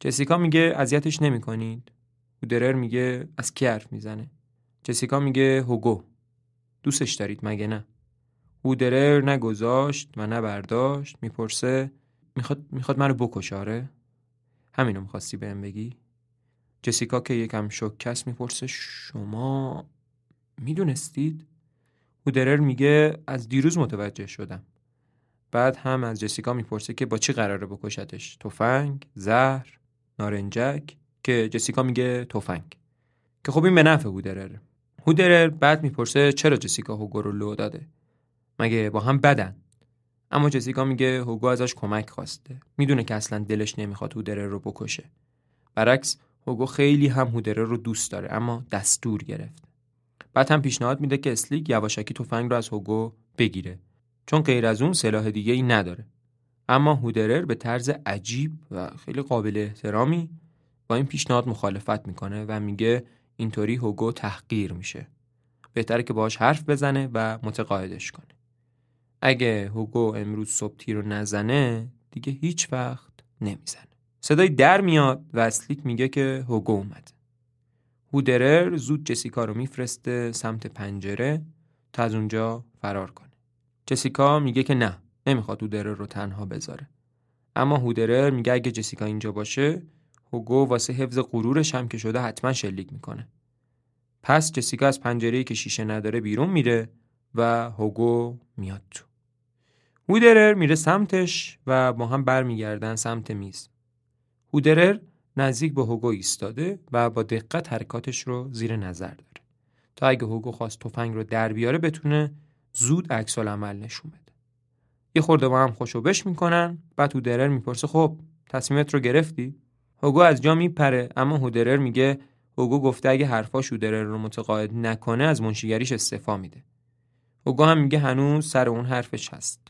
جسیکا میگه اذیتش نمی‌کنید. هودرر میگه از کی حرف می‌زنه؟ جسیکا میگه هوگو. دوستش دارید مگه نه؟ هودرر نگذاشت و نه برداشت می‌پرسه می‌خواد می‌خواد منو بکشه آره؟ همینو می‌خواستی بهم بگی؟ جسیکا که یکم شکست می‌پرسه شما می‌دونستید؟ هودرر میگه از دیروز متوجه شدم. بعد هم از جسیکا می‌پرسه که با چی قراره بکشتش؟ تفنگ؟ زهر؟ نارنجک؟ که جسیکا میگه تفنگ. که خب این به نفع هودرر هودرر بعد می‌پرسه چرا جسیکا هوگو رو لو داده؟ مگه با هم بدن؟ اما جسیکا میگه هوگو ازش کمک خواسته. می‌دونه که اصلا دلش نمی‌خواد هودره رو بکشه. برعکس هوگو خیلی هم هودره رو دوست داره اما دستور گرفت. بعد هم پیشنهاد میده که اسلیک یواشکی تفنگ رو از هوگو بگیره. چون غیر از اون سلاح دیگه ای نداره. اما هودرر به طرز عجیب و خیلی قابل احترامی با این پیشنهاد مخالفت می‌کنه و میگه اینطوری هوگو تحقیر میشه. بهتره که باهاش حرف بزنه و متقاعدش کنه. اگه هوگو امروز صبح تیر رو نزنه دیگه هیچ وقت نمی‌زنه. صدای در میاد و اسلیک میگه که هوگو اومده. هودرر زود جسیکا رو میفرسته سمت پنجره تا از اونجا فرار کنه. جسیکا میگه که نه نمی‌خواد هودرر رو تنها بذاره. اما هودرر میگه اگه جسیکا اینجا باشه هوگو واسه حفظ غرورش هم که شده حتما شلیک می‌کنه. پس جسیکا از پنجره که شیشه نداره بیرون میره و هوگو میاد تو. هودرر میره سمتش و با هم برمیگردن سمت میز. هودرر نزدیک به هوگو ایستاده و با دقت حرکاتش رو زیر نظر داره تا اگه هوگو خواست تفنگ رو در بیاره بتونه زود عکس عمل نشون بده. یه خورده با هم خوشوبش می‌کنن بعد هودرر می‌پرسه خب تصمیمت رو گرفتی؟ هوگو از جا میپره اما هودرر میگه هوگو گفته اگه حرفاش هودرر رو متقاعد نکنه از منشیگریش استعفا میده. هوگو هم میگه هنوز سر اون حرفش هست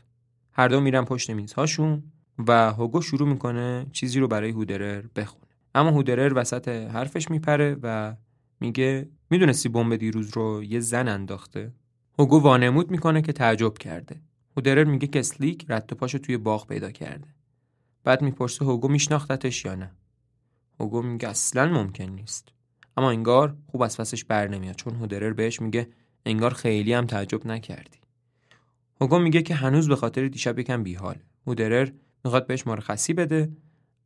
هر دو میرن پشت میزهاشون و هوگو شروع می‌کنه چیزی رو برای هودرر بخونه. اما هودرر وسط حرفش میپره و میگه می‌دونستی بمب دیروز رو یه زن انداخته؟ هوگو وانمود می‌کنه که تعجب کرده. هودرر میگه که اسلیک رد پاشو توی باغ پیدا کرده. بعد می‌پرسه هوگو میشناختتش یا نه. هوگو میگه اصلا ممکن نیست. اما انگار خوب از پسش بر نمیاد چون هودرر بهش میگه انگار خیلی هم تعجب نکردی. هوگو میگه که هنوز به خاطر دیشب یکم بیحال. هودرر می‌خواد بهش مرخصی بده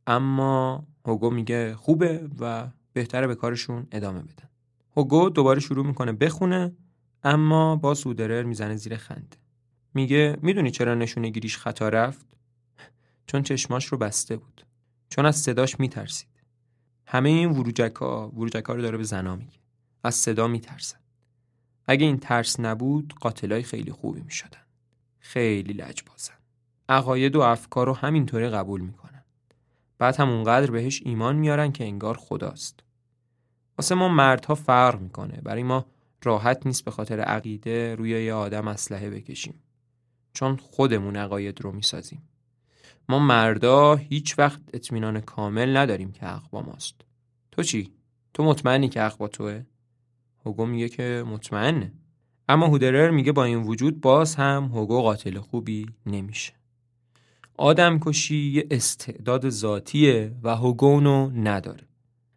اما هوگو میگه خوبه و بهتره به کارشون ادامه بدن. هوگو دوباره شروع می‌کنه بخونه اما با هودرر می‌زنه زیر خنده. میگه می‌دونی چرا نشونه گیریش خطا رفت؟ چون چشماش رو بسته بود. چون از صداش میترسید. همه این وروجکا وروجکا رو داره به زنا میگه. از صدا میترسن. اگه این ترس نبود قاتلای خیلی خوبی می‌شدن. خیلی لجبازن. عقاید و افکار رو همینطوری قبول می‌کنن. بعد هم اونقدر بهش ایمان میارن که انگار خداست. واسه ما مردها فرق می‌کنه. برای ما راحت نیست به خاطر عقیده روی یه آدم اسلحه بکشیم. چون خودمون عقاید رو می‌سازیم. ما مردا هیچ وقت اطمینان کامل نداریم که حق با ماست. تو چی؟ تو مطمئنی که حق با توه؟ هوگو میگه که مطمئنه. اما هودرر میگه با این وجود باز هم هوگو قاتل خوبی نمیشه. آدم کشی یه استعداد ذاتیه و هوگونو نداره.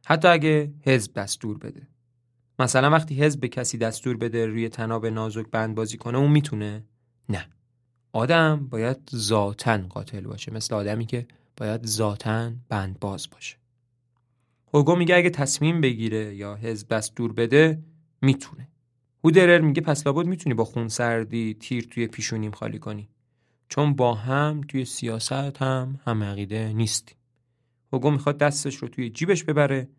حتی اگه حزب دستور بده. مثلا وقتی حزب به کسی دستور بده روی تناب نازک بند بازی کنه اون می‌تونه؟ نه. آدم باید ذاتن قاتل باشه. مثل آدمی که باید ذاتن بند باز باشه. هوگو میگه اگه تصمیم بگیره یا حزب دستور بده می‌تونه. هودرر میگه پس لابد می‌تونی با خون سردی تیر توی پیشونیم خالی کنی. چون با هم توی سیاست هم هم عقیده نیستی هوگو می‌خواد دستش رو توی جیبش ببره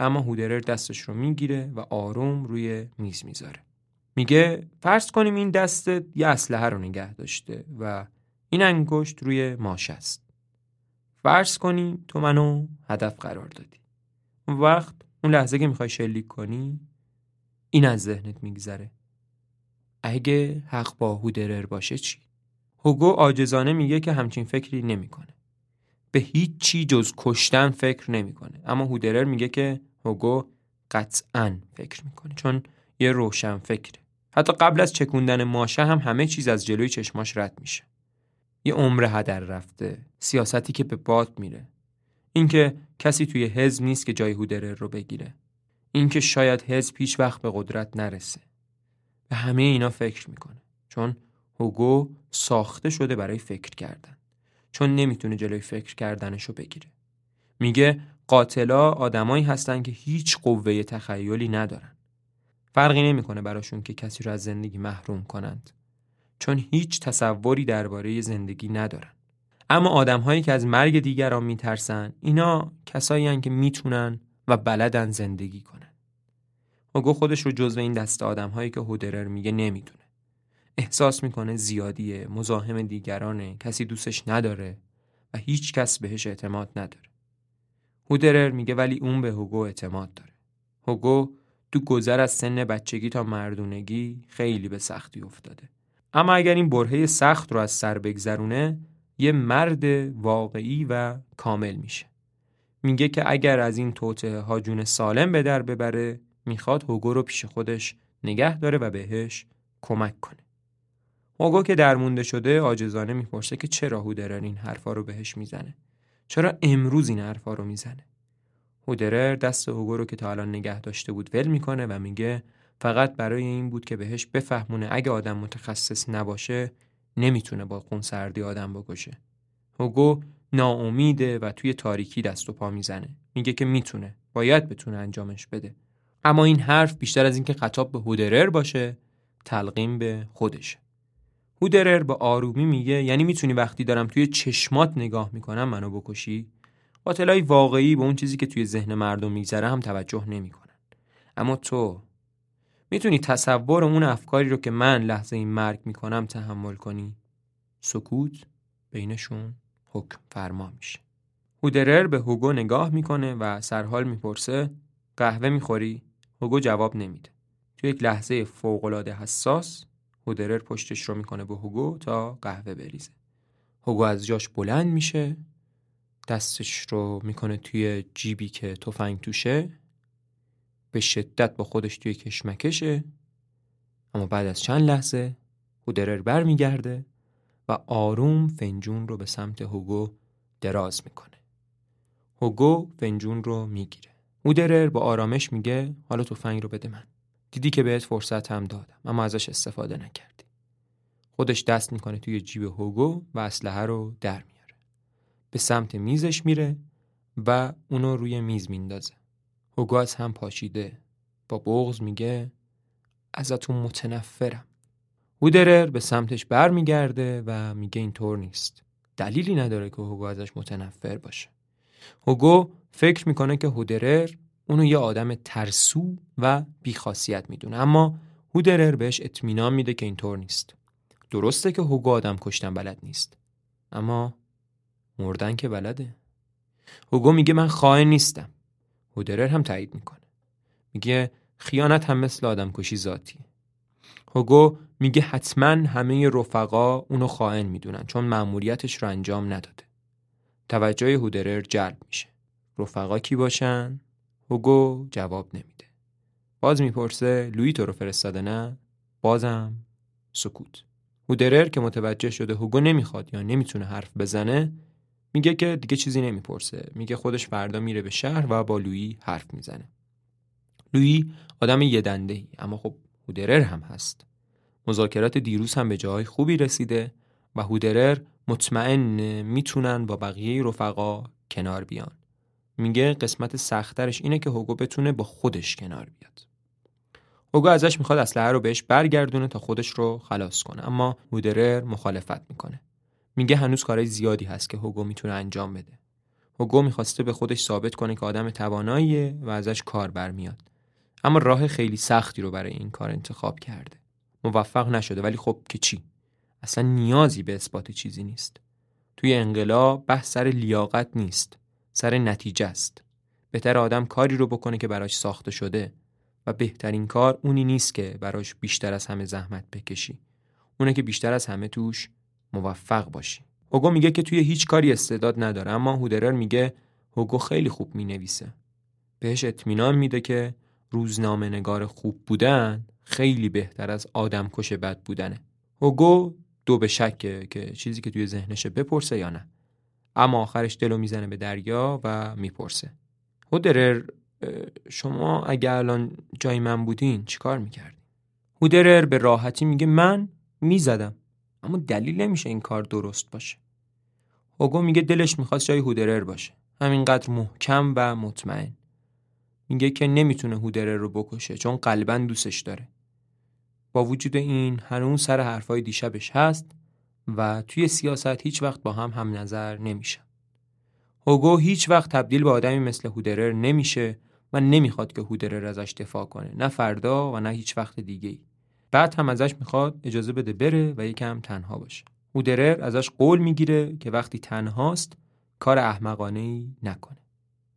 اما هودرر دستش رو می‌گیره و آروم روی میز می‌ذاره. میگه فرض کنیم این دست یه اسلحه رو نگه داشته و این انگشت روی ماش است. فرض کنیم تو منو هدف قرار دادی. اون وقت اون لحظه که می‌خوای شلیک کنی این از ذهنت میگذره اگه حق با هودرر باشه چی؟ هوگو آجزانه میگه که همچین فکری نمی‌کنه. به هیچ چی جز کشتن فکر نمی‌کنه. اما هودرر میگه که هوگو قطعا فکر می‌کنه چون یه روشن فکره. حتی قبل از چکوندن ماشه هم همه چیز از جلوی چشماش رد میشه. یه عمر هدر رفته. سیاستی که به باد میره. اینکه کسی توی حزب نیست که جای هودرر رو بگیره. اینکه شاید حزب هیچ وقت به قدرت نرسه. به همه اینا فکر می‌کنه. چون هوگو ساخته شده برای فکر کردن. چون نمی‌تونه جلوی فکر کردنش رو بگیره. میگه قاتلا آدمایی هستن که هیچ قوه تخیلی ندارن. فرقی نمی‌کنه براشون که کسی رو از زندگی محروم کنند. چون هیچ تصوری درباره زندگی ندارن. اما آدمهایی که از مرگ دیگران میترسن اینا کسایی که می‌تونن و بلدن زندگی کنن. هوگو خودش رو جزو این دست آدمهایی که هودرر میگه نمی‌دونه. احساس می‌کنه زیادیه، مزاحم دیگرانه، کسی دوستش نداره و هیچ کس بهش اعتماد نداره. هودرر میگه ولی اون به هوگو اعتماد داره. هوگو تو گذر از سن بچگی تا مردونگی خیلی به سختی افتاده. اما اگر این برهه سخت رو از سر بگذرونه یه مرد واقعی و کامل میشه. میگه که اگر از این توته ها جون سالم به در ببره می‌خواد هوگو رو پیش خودش نگه داره و بهش کمک کنه. هوگو که درمونده شده آجزانه می‌پرسه که چرا هودرر این حرفا رو بهش می‌زنه. چرا امروز این حرفا رو می‌زنه. هودرر دست هوگو رو که تا الان نگه داشته بود ول می‌کنه و میگه فقط برای این بود که بهش بفهمونه اگه آدم متخصص نباشه نمی‌تونه با خونسردی آدم بکشه. هوگو ناامیده و توی تاریکی دست و پا می‌زنه. میگه که می‌تونه. باید بتونه انجامش بده. اما این حرف بیشتر از اینکه خطاب به هودرر باشه تلقیم به خودشه. هودرر با آرومی میگه یعنی می‌تونی وقتی دارم توی چشمات نگاه می‌کنم منو بکشی؟ قاتلای واقعی به اون چیزی که توی ذهن مردم میگذره هم توجه نمی‌کنن. اما تو می‌تونی تصور اون افکاری رو که من لحظه این مرگ می‌کنم تحمل کنی؟ سکوت بینشون حکم فرما میشه. هودرر به هوگو نگاه می‌کنه و سرحال می‌پرسه قهوه می‌خوری؟ هوگو جواب نمیده. تو یک لحظه فوقالعاده حساس هودرر پشتش رو می‌کنه به هوگو تا قهوه بریزه هوگو از جاش بلند میشه دستش رو می‌کنه توی جیبی که تفنگ توشه به شدت با خودش توی کشمکشه اما بعد از چند لحظه هودرر برمیگرده آروم فنجون رو به سمت هوگو دراز می‌کنه. هوگو فنجون رو می‌گیره. هودرر با آرامش میگه حالا تفنگ رو بده من. دیدی که بهت فرصت هم دادم اما ازش استفاده نکردی. خودش دست می‌کنه توی جیب هوگو و اسلحه رو در میاره. به سمت میزش میره و اونو روی میز میندازه. هوگو از هم پاشیده. با بغز میگه ازتون متنفرم. هودرر به سمتش برمیگرده و میگه اینطور نیست. دلیلی نداره که هوگو ازش متنفر باشه. هوگو فکر می‌کنه که هودرر اونو یه آدم ترسو و بیخاصیت می‌دونه. اما هودرر بهش اطمینان میده که اینطور نیست. درسته که هوگو آدم کشتن بلد نیست. اما مردن که بلده. هوگو میگه من خائن نیستم. هودرر هم تایید می‌کنه. میگه خیانت هم مثل آدم کشی ذاتی. هوگو میگه حتما همه رفقا اونو خائن می‌دونن چون مأموریتش رو انجام نداده. توجه هودرر جلب میشه. رفقا کی باشن؟ هوگو جواب نمیده. باز می‌پرسه لویی تو رو فرستاده نه؟ بازم سکوت. هودرر که متوجه شده هوگو نمی‌خواد یا نمی‌تونه حرف بزنه میگه که دیگه چیزی نمی‌پرسه. میگه خودش فردا میره به شهر و با لویی حرف می‌زنه. لویی آدم یه دنده ای اما خب هودرر هم هست. مذاکرات دیروز هم به جای خوبی رسیده و هودرر مطمئن می‌تونن با بقیه رفقا کنار بیان. میگه قسمت سختترش اینه که هوگو بتونه با خودش کنار بیاد. هوگو ازش می‌خواد اسلحه رو بهش برگردونه تا خودش رو خلاص کنه اما هودرر مخالفت می‌کنه. میگه هنوز کارهای زیادی هست که هوگو می‌تونه انجام بده. هوگو می‌خواسته به خودش ثابت کنه که آدم تواناییه و ازش کار برمیاد. اما راه خیلی سختی رو برای این کار انتخاب کرده. موفق نشده. ولی خب که چی؟ اصلا نیازی به اثبات چیزی نیست. توی انقلاب بحث سر لیاقت نیست. سر نتیجه است. بهتر آدم کاری رو بکنه که براش ساخته شده و بهترین کار اونی نیست که براش بیشتر از همه زحمت بکشی. اونه که بیشتر از همه توش موفق باشی. هوگو میگه که توی هیچ کاری استعداد نداره اما هودرر میگه هوگو خیلی خوب می‌نویسه. بهش اطمینان میده که روزنامه نگار خوب بودن خیلی بهتر از آدم کش بد بودنه. هوگو دو به شکه که چیزی که توی ذهنشه بپرسه یا نه. اما آخرش دلو می‌زنه به دریا و می‌پرسه. هودرر شما اگه الان جای من بودین چیکار می‌کردین؟ هودرر به راحتی میگه من می‌زدم. اما دلیل نمیشه این کار درست باشه. هوگو میگه دلش می‌خواد جای هودرر باشه. همینقدر محکم و مطمئن. میگه که نمی‌تونه هودرر رو بکشه چون قلبا دوستش داره با وجود این هنوز سر حرفای دیشبش هست و توی سیاست هیچ وقت با هم هم نظر نمیشن. هوگو هیچ وقت تبدیل به آدمی مثل هودرر نمیشه و نمی‌خواد که هودرر ازش دفاع کنه نه فردا و نه هیچ وقت دیگه ای. بعد هم ازش می‌خواد اجازه بده بره و یکم تنها باشه. هودرر ازش قول می‌گیره که وقتی تنهاست کار احمقانه ای نکنه.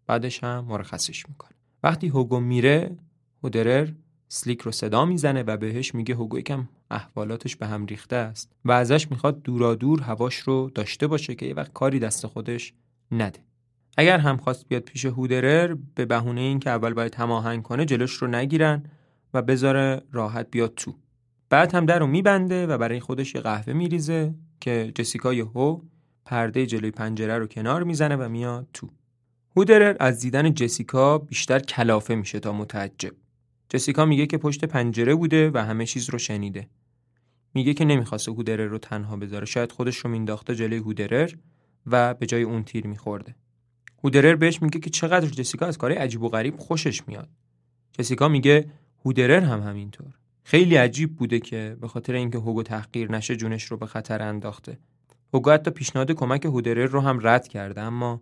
بعدش هم مرخصش می‌کنه. وقتی هوگو میره هودرر سلیک رو صدا می‌زنه و بهش میگه هوگو یکم احوالاتش به هم ریخته است و ازش می‌خواد دورا دور هواش رو داشته باشه که یه وقت کاری دست خودش نده. اگر هم خواست بیاد پیش هودرر به بهونه این که اول باید هماهنگ کنه جلوش رو نگیرن و بذاره راحت بیاد تو. بعد هم در رو میبنده و برای خودش یه قهوه میریزه که جسیکا هو پرده جلوی پنجره رو کنار می‌زنه و میاد تو. هودرر از دیدن جسیکا بیشتر کلافه میشه تا متعجب جسیکا میگه که پشت پنجره بوده و همه چیز رو شنیده. میگه که نمی‌خواسته هودرر رو تنها بذاره شاید خودش رو مینداخته جلوی هودرر و به جای اون تیر میخورده. هودرر بهش میگه که چقدر جسیکا از کار عجیب و غریب خوشش میاد. جسیکا میگه هودرر هم همینطور. خیلی عجیب بوده که به خاطر اینکه هوگو تحقیر نشه جونش رو به خطر انداخته. هوگو حتی پیشنهاد کمک هودرر رو هم رد کرده اما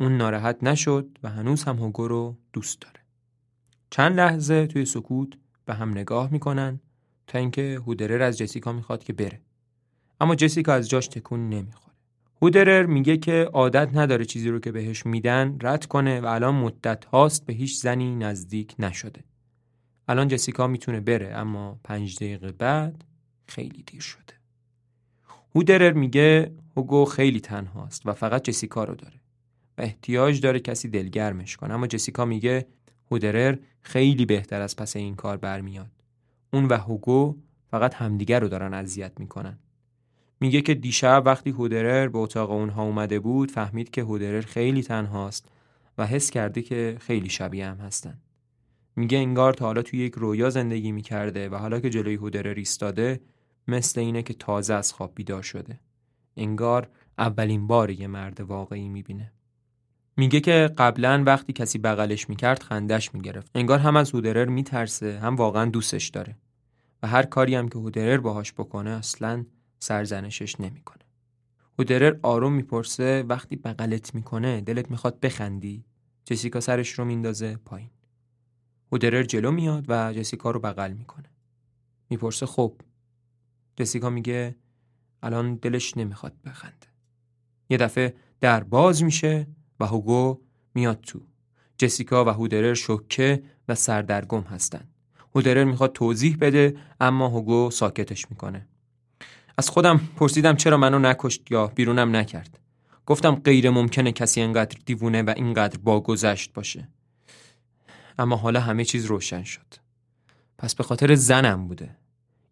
اون ناراحت نشد و هنوز هم هوگو رو دوست داره. چند لحظه توی سکوت به هم نگاه می‌کنن تا اینکه هودرر از جسیکا می‌خواد که بره. اما جسیکا از جاش تکون نمی‌خوره. هودرر میگه که عادت نداره چیزی رو که بهش میدن رد کنه و الان مدت هاست به هیچ زنی نزدیک نشده. الان جسیکا می‌تونه بره اما پنج دقیقه بعد خیلی دیر شده. هودرر میگه هوگو خیلی تنهاست و فقط جسیکا رو داره. و احتیاج داره کسی دلگرمش کنه. اما جسیکا میگه هودرر خیلی بهتر از پس این کار برمیاد. اون و هوگو فقط همدیگر رو دارن اذیت می‌کنن. میگه که دیشب وقتی هودرر به اتاق اونها اومده بود فهمید که هودرر خیلی تنهاست و حس کرده که خیلی شبیه هم هستن. میگه انگار تا حالا توی یک رویا زندگی می‌کرده و حالا که جلوی هودرر ایستاده مثل اینه که تازه از خواب بیدار شده. انگار اولین بار یه مرد واقعی می‌بینه. میگه که قبلا وقتی کسی بغلش می‌کرد خندش می‌گرفت. انگار هم از هودرر میترسه هم واقعا دوستش داره. و هر کاری هم که هودرر باهاش بکنه اصلا سرزنشش نمی‌کنه. هودرر آروم می‌پرسه وقتی بغلت می‌کنه دلت می‌خواد بخندی؟ جسیکا سرش رو میندازه پایین. هودرر جلو میاد و جسیکا رو بغل می‌کنه. می‌پرسه خب. جسیکا میگه الان دلش نمی‌خواد بخنده. یه دفعه در باز میشه و هوگو میاد تو جسیکا و هودرر شوکه و سردرگم هستن هودرر می‌خواد توضیح بده اما هوگو ساکتش می‌کنه. از خودم پرسیدم چرا منو نکشت یا بیرونم نکرد. گفتم غیر ممکنه کسی انقدر دیوونه و اینقدر باگذشت باشه. اما حالا همه چیز روشن شد. پس به خاطر زنم بوده.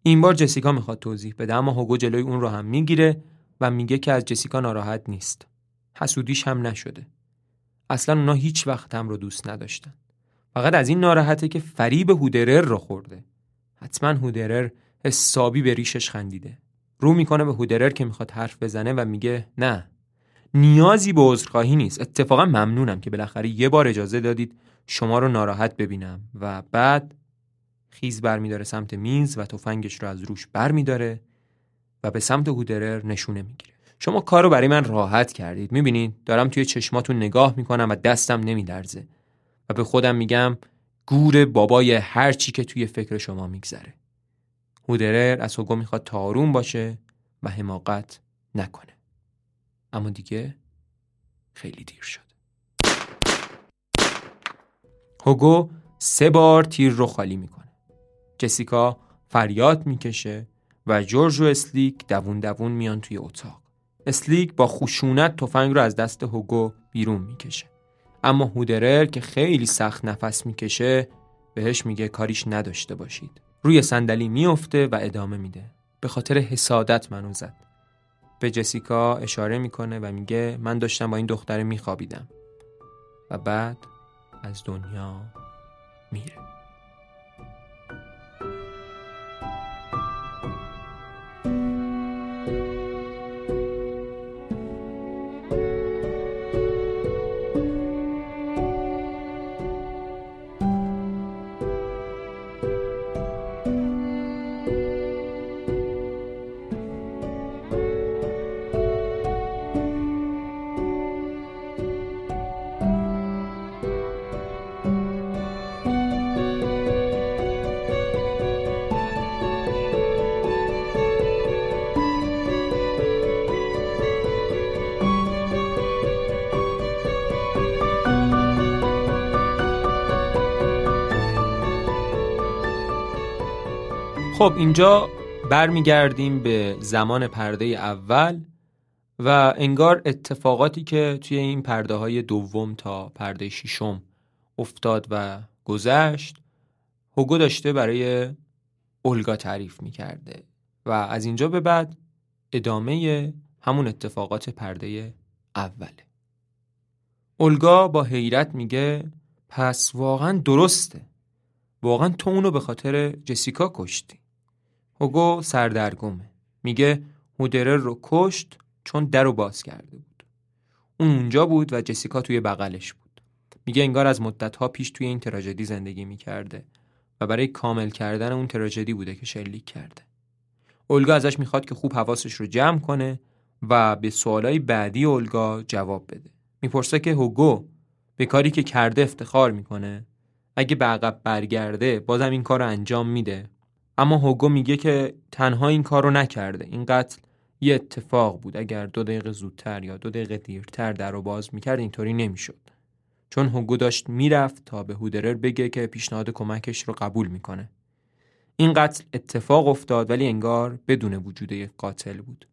این بار جسیکا می‌خواد توضیح بده اما هوگو جلوی اون رو هم می‌گیره و میگه که از جسیکا ناراحت نیست. حسودیش هم نشده. اصلا اونا هیچ وقت هم رو دوست نداشتن. فقط از این ناراحته که فریب هودرر رو خورده. حتما هودرر حسابی به ریشش خندیده. رو می‌کنه به هودرر که می‌خواد حرف بزنه و میگه نه. نیازی به عذرخواهی نیست. اتفاقا ممنونم که بالاخره یه بار اجازه دادید شما رو ناراحت ببینم. و بعد خیز برمیداره سمت میز و تفنگش رو از روش برمیداره و به سمت هودرر نشونه می‌گیره. شما کار رو برای من راحت کردید. می‌بینید؟ دارم توی چشماتون نگاه می‌کنم و دستم نمیلرزه. و به خودم میگم گور بابای هر چی که توی فکر شما میگذره. هودرر از هوگو می‌خواد آروم باشه و حماقت نکنه. اما دیگه خیلی دیر شد. هوگو سه بار تیر رو خالی می‌کنه. جسیکا فریاد می‌کشه و جورج و اسلیک دوون دوون میان توی اتاق. اسلیک با خشونت تفنگ رو از دست هوگو بیرون می‌کشه. اما هودرر که خیلی سخت نفس می‌کشه بهش میگه کاریش نداشته باشید. روی صندلی میفته و ادامه میده. به خاطر حسادت منو زد. به جسیکا اشاره می‌کنه و میگه من داشتم با این دختره میخوابیدم. و بعد از دنیا میره. خب اینجا برمیگردیم به زمان پرده اول و انگار اتفاقاتی که توی این پرده های دوم تا پرده ششم افتاد و گذشت هوگو داشته برای اولگا تعریف می‌کرده و از اینجا به بعد ادامه همون اتفاقات پرده اوله. اولگا با حیرت میگه پس واقعا درسته. واقعا تو اونو به خاطر جسیکا کشتی. هوگو سردرگمه. میگه هودرر رو کشت چون در رو باز کرده بود. اون اونجا بود و جسیکا توی بغلش بود. میگه انگار از مدتها پیش توی این تراژدی زندگی می‌کرده و برای کامل کردن اون تراژدی بوده که شلیک کرده. اولگا ازش می‌خواد که خوب حواسش رو جمع کنه و به سوالای بعدی اولگا جواب بده. می‌پرسه که هوگو به کاری که کرده افتخار می‌کنه؟ اگه به عقب برگرده بازم این کار رو انجام میده؟ اما هوگو میگه که تنها این کار رو نکرده. این قتل یه اتفاق بود. اگر دو دقیقه زودتر یا دو دقیقه دیرتر در رو باز می‌کرد اینطوری نمی‌شد. چون هوگو داشت می‌رفت تا به هودرر بگه که پیشنهاد کمکش رو قبول می‌کنه. این قتل اتفاق افتاد ولی انگار بدون وجود یک قاتل بود.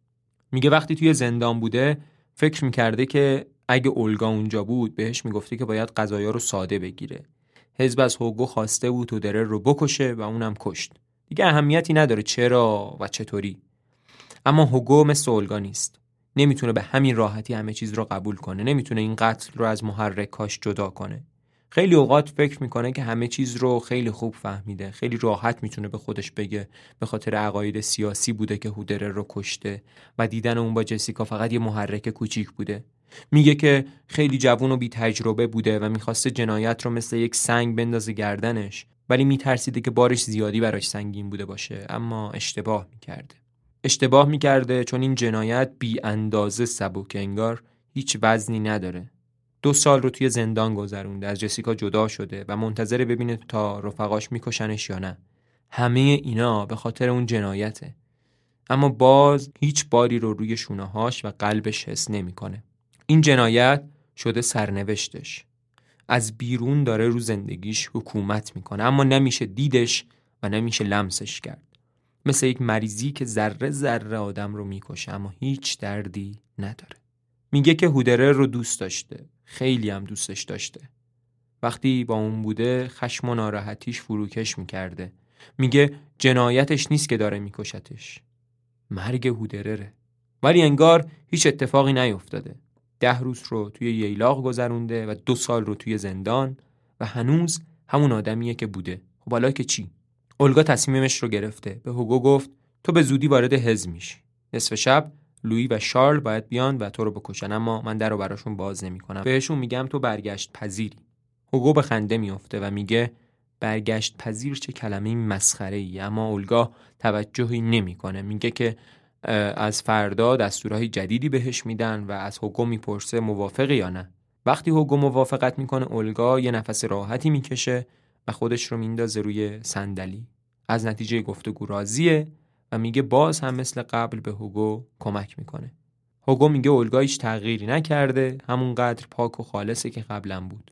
میگه وقتی توی زندان بوده فکر می‌کرده که اگه اولگا اونجا بود بهش می‌گفته که باید غذایا رو ساده بگیره. حزب از هوگو خواسته بود تو دره رو بکشه و اونم کشت. دیگه اهمیتی نداره چرا و چطوری. اما هوگو مثل نیست نمی‌تونه به همین راحتی همه چیز رو قبول کنه. نمی‌تونه این قتل رو از محرکاش جدا کنه. خیلی اوقات فکر می‌کنه که همه چیز رو خیلی خوب فهمیده. خیلی راحت می‌تونه به خودش بگه به خاطر عقاید سیاسی بوده که هودره رو کشته و دیدن اون با جسیکا فقط یه محرک کوچیک بوده. میگه که خیلی جوون و بی تجربه بوده و می‌خواسته جنایت رو مثل یک سنگ بندازه گردنش. ولی میترسیده که بارش زیادی براش سنگین بوده باشه اما اشتباه می‌کرده. اشتباه می‌کرده چون این جنایت بی اندازه سبک انگار هیچ وزنی نداره. دو سال رو توی زندان گذرونده از جسیکا جدا شده و منتظر ببینه تا رفقاش میکشنش یا نه. همه اینا به خاطر اون جنایته. اما باز هیچ باری رو روی شونه هاش و قلبش حس نمی‌کنه. این جنایت شده سرنوشتش. از بیرون داره رو زندگیش حکومت می‌کنه. اما نمیشه دیدش و نمیشه لمسش کرد. مثل یک مریضی که ذره ذره آدم رو می‌کشه اما هیچ دردی نداره. میگه که هودره رو دوست داشته خیلی هم دوستش داشته. وقتی با اون بوده خشم و ناراحتیش فروکش می‌کرده. میگه جنایتش نیست که داره میکشتش. مرگ هودرره. ولی انگار هیچ اتفاقی نیفتاده. ده روز رو توی ییلاق گذرونده و دو سال رو توی زندان و هنوز همون آدمیه که بوده. خب حالا که چی؟ اولگا تصمیمش رو گرفته. به هوگو گفت تو به زودی وارد حزب میشی. نصف شب لویی و شارل باید بیان و تو رو بکشن. اما من در رو براشون باز نمی‌کنم. بهشون میگم تو برگشت پذیری. هوگو به خنده میافته و میگه برگشت پذیر چه کلمه مسخره ای اما اولگا توجهی نمی‌کنه. میگه که از فردا دستورهای جدیدی بهش میدن و از هوگو می‌پرسه موافقی یا نه. وقتی هوگو موافقت می‌کنه اولگا یه نفس راحتی می‌کشه و خودش رو میندازه روی صندلی. از نتیجه گفتگو راضیه و میگه باز هم مثل قبل به هوگو کمک می‌کنه. هوگو میگه اولگا هیچ تغییری نکرده همونقدر پاک و خالصه که قبلا بود.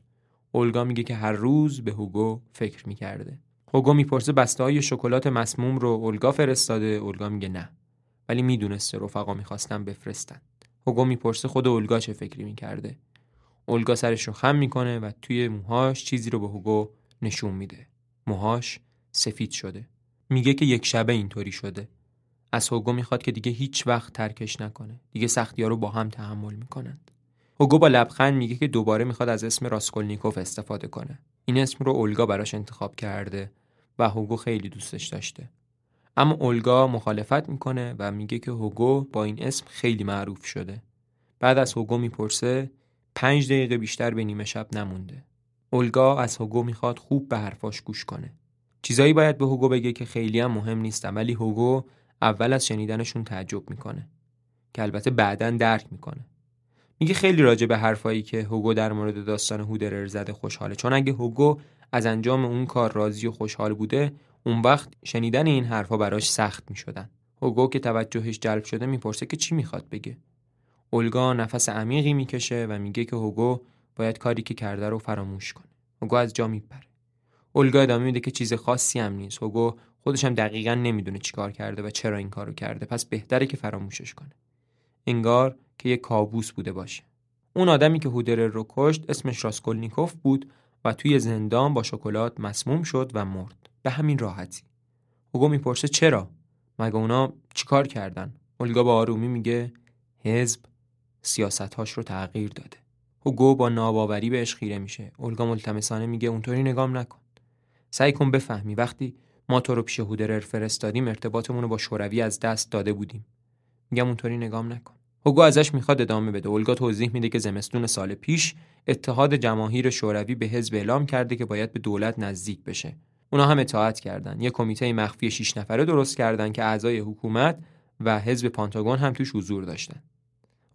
اولگا میگه که هر روز به هوگو فکر می‌کرده. هوگو می‌پرسه بسته های شکلات مسموم رو اولگا فرستاده اولگا میگه نه. ولی می‌دونسته رفقا می‌خواستن بفرستن. هوگو می‌پرسه خود اولگا چه فکری می‌کرده. اولگا سرش رو خم می‌کنه و توی موهاش چیزی رو به هوگو نشون میده. موهاش سفید شده. میگه که یک شبه اینطوری شده. از هوگو می‌خواد که دیگه هیچ وقت ترکش نکنه. دیگه سختی ها رو با هم تحمل می‌کنند. هوگو با لبخند میگه که دوباره می‌خواد از اسم راسکولنیکوف استفاده کنه. این اسم رو اولگا براش انتخاب کرده و هوگو خیلی دوستش داشته. اما اولگا مخالفت می‌کنه و میگه که هوگو با این اسم خیلی معروف شده. بعد از هوگو می‌پرسه پنج دقیقه بیشتر به نیمه شب نمونده. اولگا از هوگو می‌خواد خوب به حرفاش گوش کنه. چیزایی باید به هوگو بگه که خیلی هم مهم نیستن ولی هوگو اول از شنیدنشون تعجب می‌کنه که البته بعدا درک می‌کنه. میگه خیلی راجع به حرفایی که هوگو در مورد داستان هودرر زده خوشحاله. چون اگه هوگو از انجام اون کار راضی و خوشحال بوده اون وقت شنیدن این حرفا براش سخت می‌شدن. هوگو که توجهش جلب شده می‌پرسه که چی می‌خواد بگه. اولگا نفس عمیقی می‌کشه و میگه که هوگو باید کاری که کرده رو فراموش کنه. هوگو از جا میپره. اولگا ادامه میده که چیز خاصی هم نیست. هوگو خودش هم دقیقا نمی‌دونه چیکار کرده و چرا این کارو کرده. پس بهتره که فراموشش کنه. انگار که یه کابوس بوده باشه. اون آدمی که هودرر رو کشت اسمش راسکولنیکوف بود و توی زندان با شکلات مسموم شد و مرد. به همین راحتی. هوگو می‌پرسه چرا؟ مگه اونا چیکار کردن؟ اولگا با آرومی میگه حزب سیاستهاش رو تغییر داده. هوگو با ناباوری بهش خیره میشه. اولگا ملتمسانه میگه اونطوری نگام نکن. سعی کن بفهمی. وقتی ما تو رو پیش هودرر فرستادیم ارتباطمون رو با شوروی از دست داده بودیم. میگم اونطوری نگام نکن. هوگو ازش می‌خواد ادامه بده. اولگا توضیح میده که زمستون سال پیش اتحاد جماهیر شوروی به حزب اعلام کرده که باید به دولت نزدیک بشه. اونا هم اطاعت کردن. یه کمیته مخفی 6 نفره درست کردن که اعضای حکومت و حزب پانتاگون هم توش حضور داشتن.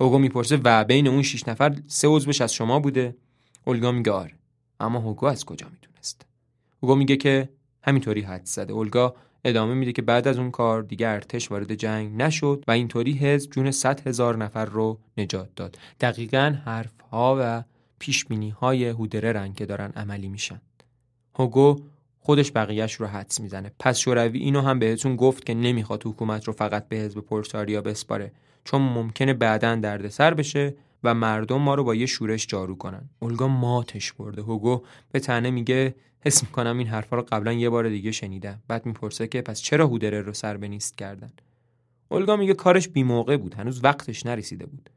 هوگو می‌پرسه و بین اون 6 نفر سه عضوش از شما بوده. اولگا میگه آره. اما هوگو از کجا می‌دونست؟ هوگو میگه که همینطوری حد زده. اولگا ادامه میده که بعد از اون کار دیگه ارتش وارد جنگ نشد و اینطوری حزب جون 100 هزار نفر رو نجات داد. دقیقا حرف ها و پیش های هودره رنگ که دارن عملی میشن. هوگو خودش بقیهش رو حدس می‌زنه. پس شوروی اینو هم بهتون گفت که نمی‌خواد حکومت رو فقط به حزب پرتاریا بسپاره چون ممکنه بعدا دردسر بشه و مردم ما رو با یه شورش جارو کنن. اولگا ماتش برده. هوگو به تنه میگه حس می‌کنم این حرفا رو قبلا یه بار دیگه شنیدم. بعد می‌پرسه که پس چرا هودره رو سر به نیست کردن؟ اولگا میگه کارش بی موقع بود. هنوز وقتش نرسیده بود.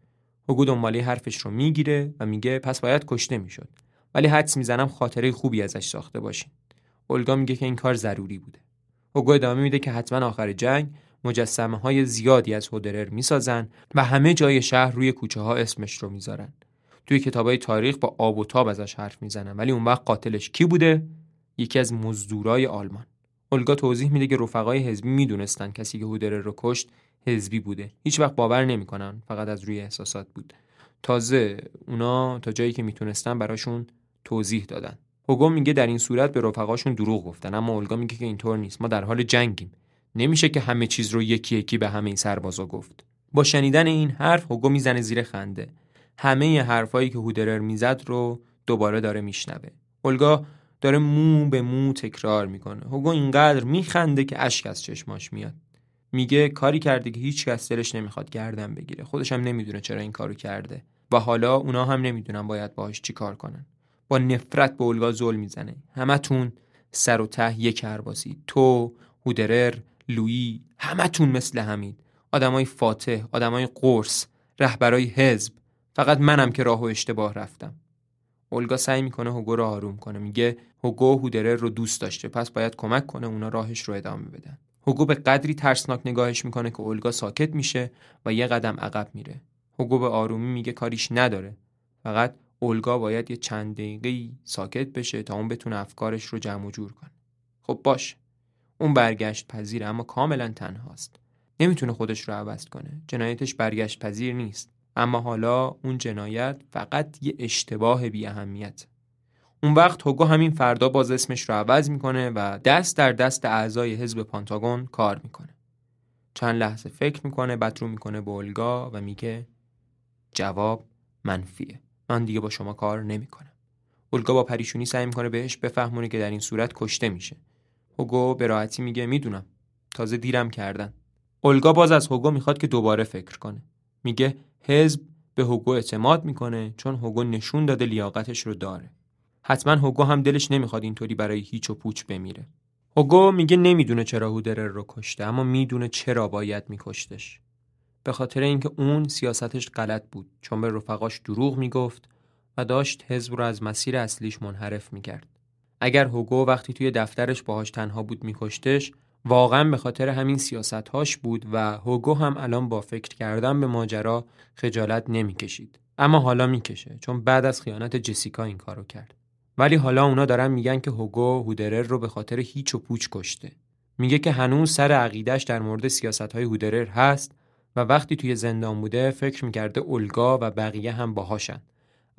هوگو دنباله حرفش رو می‌گیره و میگه پس باید کشته می‌شد. ولی حدس می‌زنم خاطره خوبی ازش ساخته باشین. اولگا میگه که این کار ضروری بوده. هوگو ادامه میده که حتما آخر جنگ مجسمه های زیادی از هودرر می‌سازن و همه جای شهر روی کوچه ها اسمش رو می‌ذارن. توی کتاب های تاریخ با آب و تاب ازش حرف می‌زنن. ولی اون وقت قاتلش کی بوده؟ یکی از مزدورای آلمان. اولگا توضیح میده که رفقای حزبی می‌دونستن کسی که هودرر رو کشت حزبی بوده. هیچ وقت باور نمی‌کنن. فقط از روی احساسات بود. تازه اونا تا جایی که می‌تونستن براشون توضیح دادن. هوگو میگه در این صورت به رفقاشون دروغ گفتن اما اولگا میگه که اینطور نیست. ما در حال جنگیم. نمیشه که همه چیز رو یکی یکی به همه این سربازا گفت. با شنیدن این حرف هوگو می‌زنه زیر خنده. همه حرفایی که هودرر می‌زد رو دوباره داره میشنوه. اولگا داره مو به مو تکرار می‌کنه. هوگو اینقدر میخنده که اشک از چشماش میاد. میگه کاری کرده که هیچ کس دلش نمی‌خواد گردن بگیره. خودش هم نمی‌دونه چرا این کارو کرده. و حالا اونا هم نمی‌دونن باید باهاش چی کار کنن. با نفرت به اولگا زل می‌زنه. همتون سر و ته یک کرباسی تو هودرر لویی همتون مثل همین. آدمای فاتح آدمای قرص رهبرای حزب. فقط منم که راه و اشتباه رفتم. اولگا سعی می‌کنه هوگو رو آروم کنه. میگه هوگو هودرر رو دوست داشته. پس باید کمک کنه اونا راهش رو ادامه بدن. هوگو به قدری ترسناک نگاهش می‌کنه که اولگا ساکت میشه و یه قدم عقب میره. هوگو به آرومی میگه کاریش نداره. فقط اولگا باید یه چند دقیقه ساکت بشه تا اون بتونه افکارش رو جمع و جور کنه. خب باشه اون برگشت پذیر اما کاملا تنهاست. نمی‌تونه خودش رو عوض کنه. جنایتش برگشت پذیر نیست. اما حالا اون جنایت فقط یه اشتباه بی اهمیت اون وقت هوگو همین فردا باز اسمش رو عوض می‌کنه و دست در دست اعضای حزب پانتاگون کار می‌کنه. چند لحظه فکر می‌کنه بعد رو می‌کنه به اولگا و میگه جواب منفیه. من دیگه با شما کار نمی‌کنم. اولگا با پریشونی سعی می‌کنه بهش بفهمونه که در این صورت کشته میشه. هوگو به راحتی میگه می‌دونم. تازه دیرم کردن. اولگا باز از هوگو می‌خواد که دوباره فکر کنه. میگه حزب به هوگو اعتماد می‌کنه چون هوگو نشون داده لیاقتش رو داره. حتما هوگو هم دلش نمی‌خواد اینطوری برای هیچ و پوچ بمیره. هوگو میگه نمی‌دونه چرا هودرر رو کشته اما می‌دونه چرا باید میکشتش. به خاطر اینکه اون سیاستش غلط بود. چون به رفقاش دروغ می‌گفت و داشت حزب رو از مسیر اصلیش منحرف می‌کرد. اگر هوگو وقتی توی دفترش باهاش تنها بود میکشتش واقعا به خاطر همین سیاستهاش بود و هوگو هم الان با فکر کردن به ماجرا خجالت نمی‌کشید. اما حالا می‌کشه چون بعد از خیانت جسیکا این کارو کرد. ولی حالا اونا دارن میگن که هوگو هودرر رو به خاطر هیچ و پوچ کشته. میگه که هنوز سر عقیدش در مورد سیاست های هودرر هست و وقتی توی زندان بوده فکر می‌کرده اولگا و بقیه هم باهاشن.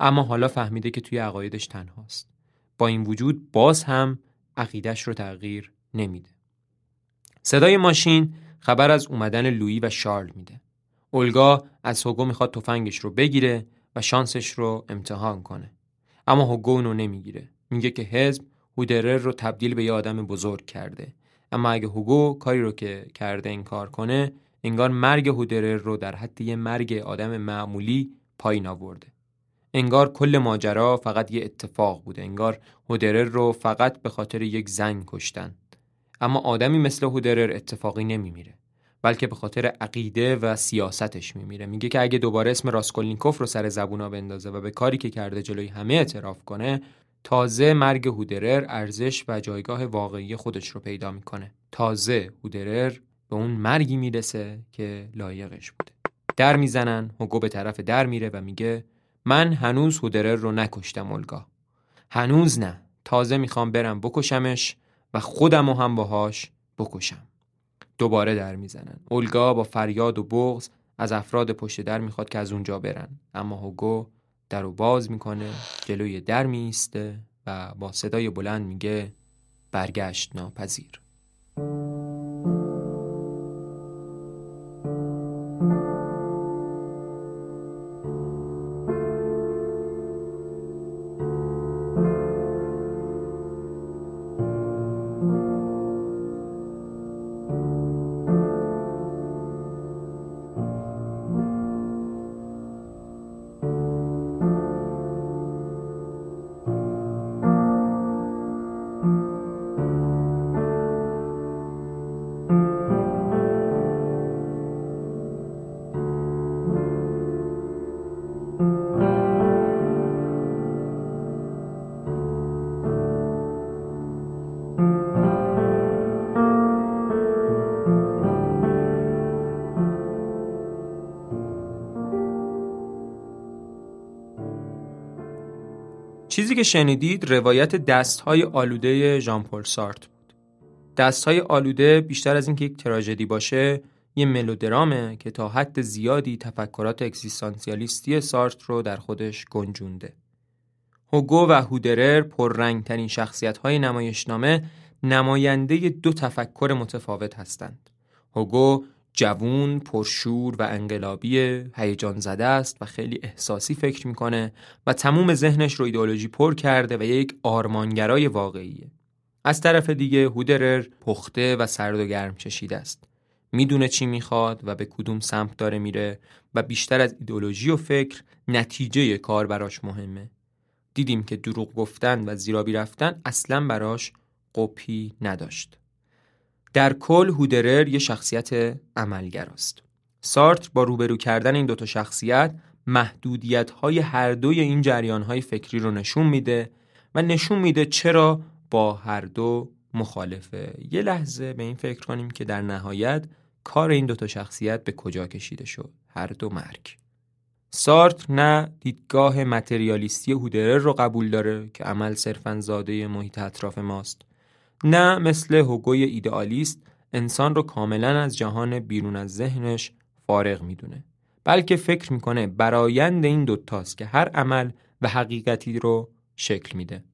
اما حالا فهمیده که توی عقایدش تنهاست. با این وجود باز هم عقیدش رو تغییر نمیده. صدای ماشین خبر از اومدن لویی و شارل میده. اولگا از هوگو می‌خواد تفنگش رو بگیره و شانسش رو امتحان کنه. اما هوگو اونو نمی‌گیره. میگه که حزب هودرر رو تبدیل به یه آدم بزرگ کرده. اما اگه هوگو کاری رو که کرده این کار کنه انگار مرگ هودرر رو در حد یه مرگ آدم معمولی پایین آورده. انگار کل ماجرا فقط یه اتفاق بوده. انگار هودرر رو فقط به خاطر یک زنگ کشتن. اما آدمی مثل هودرر اتفاقی نمیمیره بلکه به خاطر عقیده و سیاستش میمیره. میگه که اگه دوباره اسم راسکولنیکوف رو سر زبونا بندازه و به کاری که کرده جلوی همه اعتراف کنه تازه مرگ هودرر ارزش و جایگاه واقعی خودش رو پیدا می‌کنه. تازه هودرر به اون مرگی می‌رسه که لایقش بوده. در می‌زنن هوگو به طرف در میره و میگه من هنوز هودرر رو نکشتم اولگا. هنوز نه. تازه می‌خوام برم بکشمش و خودم و هم باهاش بکشم. دوباره در می‌زنن. اولگا با فریاد و بغز از افراد پشت در می‌خواد که از اونجا برن. اما هوگو در رو باز می‌کنه جلوی در میسته و با صدای بلند میگه برگشت ناپذیر. چیزی که شنیدید روایت دستهای آلوده ژان پل سارت بود. دستهای آلوده بیشتر از اینکه یک تراژدی باشه یه ملودرامه که تا حد زیادی تفکرات اکزیستانسیالیستی سارت رو در خودش گنجونده. هوگو و هودرر پررنگترین شخصیت های نمایشنامه نماینده دو تفکر متفاوت هستند. هوگو جوون، پرشور و انقلابی هیجان زده است و خیلی احساسی فکر می‌کنه و تموم ذهنش رو ایدئولوژی پر کرده و یک آرمانگرای واقعیه. از طرف دیگه هودرر پخته و سرد و گرم چشیده است. می‌دونه چی می‌خواد و به کدوم سمت داره میره و بیشتر از ایدئولوژی و فکر نتیجه کار براش مهمه. دیدیم که دروغ گفتن و زیرابی رفتن اصلا براش قپی نداشت. در کل هودرر یه شخصیت عملگر است. سارتر با روبرو کردن این دوتا شخصیت محدودیت های هر دوی این جریان های فکری رو نشون میده و نشون میده چرا با هر دو مخالفه یه لحظه به این فکر کنیم که در نهایت کار این دوتا شخصیت به کجا کشیده شد؟ هر دو مرگ. سارتر نه دیدگاه متریالیستی هودرر رو قبول داره که عمل صرفا زاده محیط اطراف ماست. نه مثل هوگوی ایدئالیست انسان رو کاملا از جهان بیرون از ذهنش فارغ می‌دونه. بلکه فکر می‌کنه برایند این دوتاست که هر عمل و حقیقتی رو شکل میده.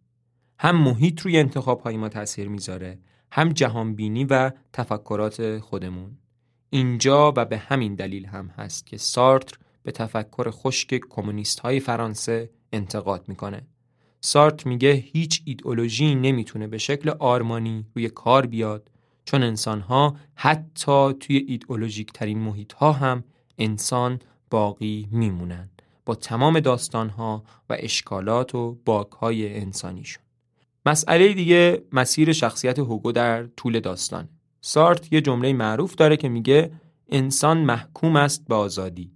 هم محیط روی انتخاب های ما تاثیر می‌ذاره هم جهانبینی و تفکرات خودمون. اینجا و به همین دلیل هم هست که سارتر به تفکر خشک کمونیست های فرانسه انتقاد می‌کنه. سارت میگه هیچ ایدئولوژی نمی‌تونه به شکل آرمانی روی کار بیاد چون انسانها حتی توی ایدئولوژیک ترین محیط ها هم انسان باقی میمونن با تمام داستانها و اشکالات و های انسانیشون. مسئله دیگه مسیر شخصیت هوگو در طول داستان سارت یه جمله معروف داره که میگه انسان محکوم است به آزادی.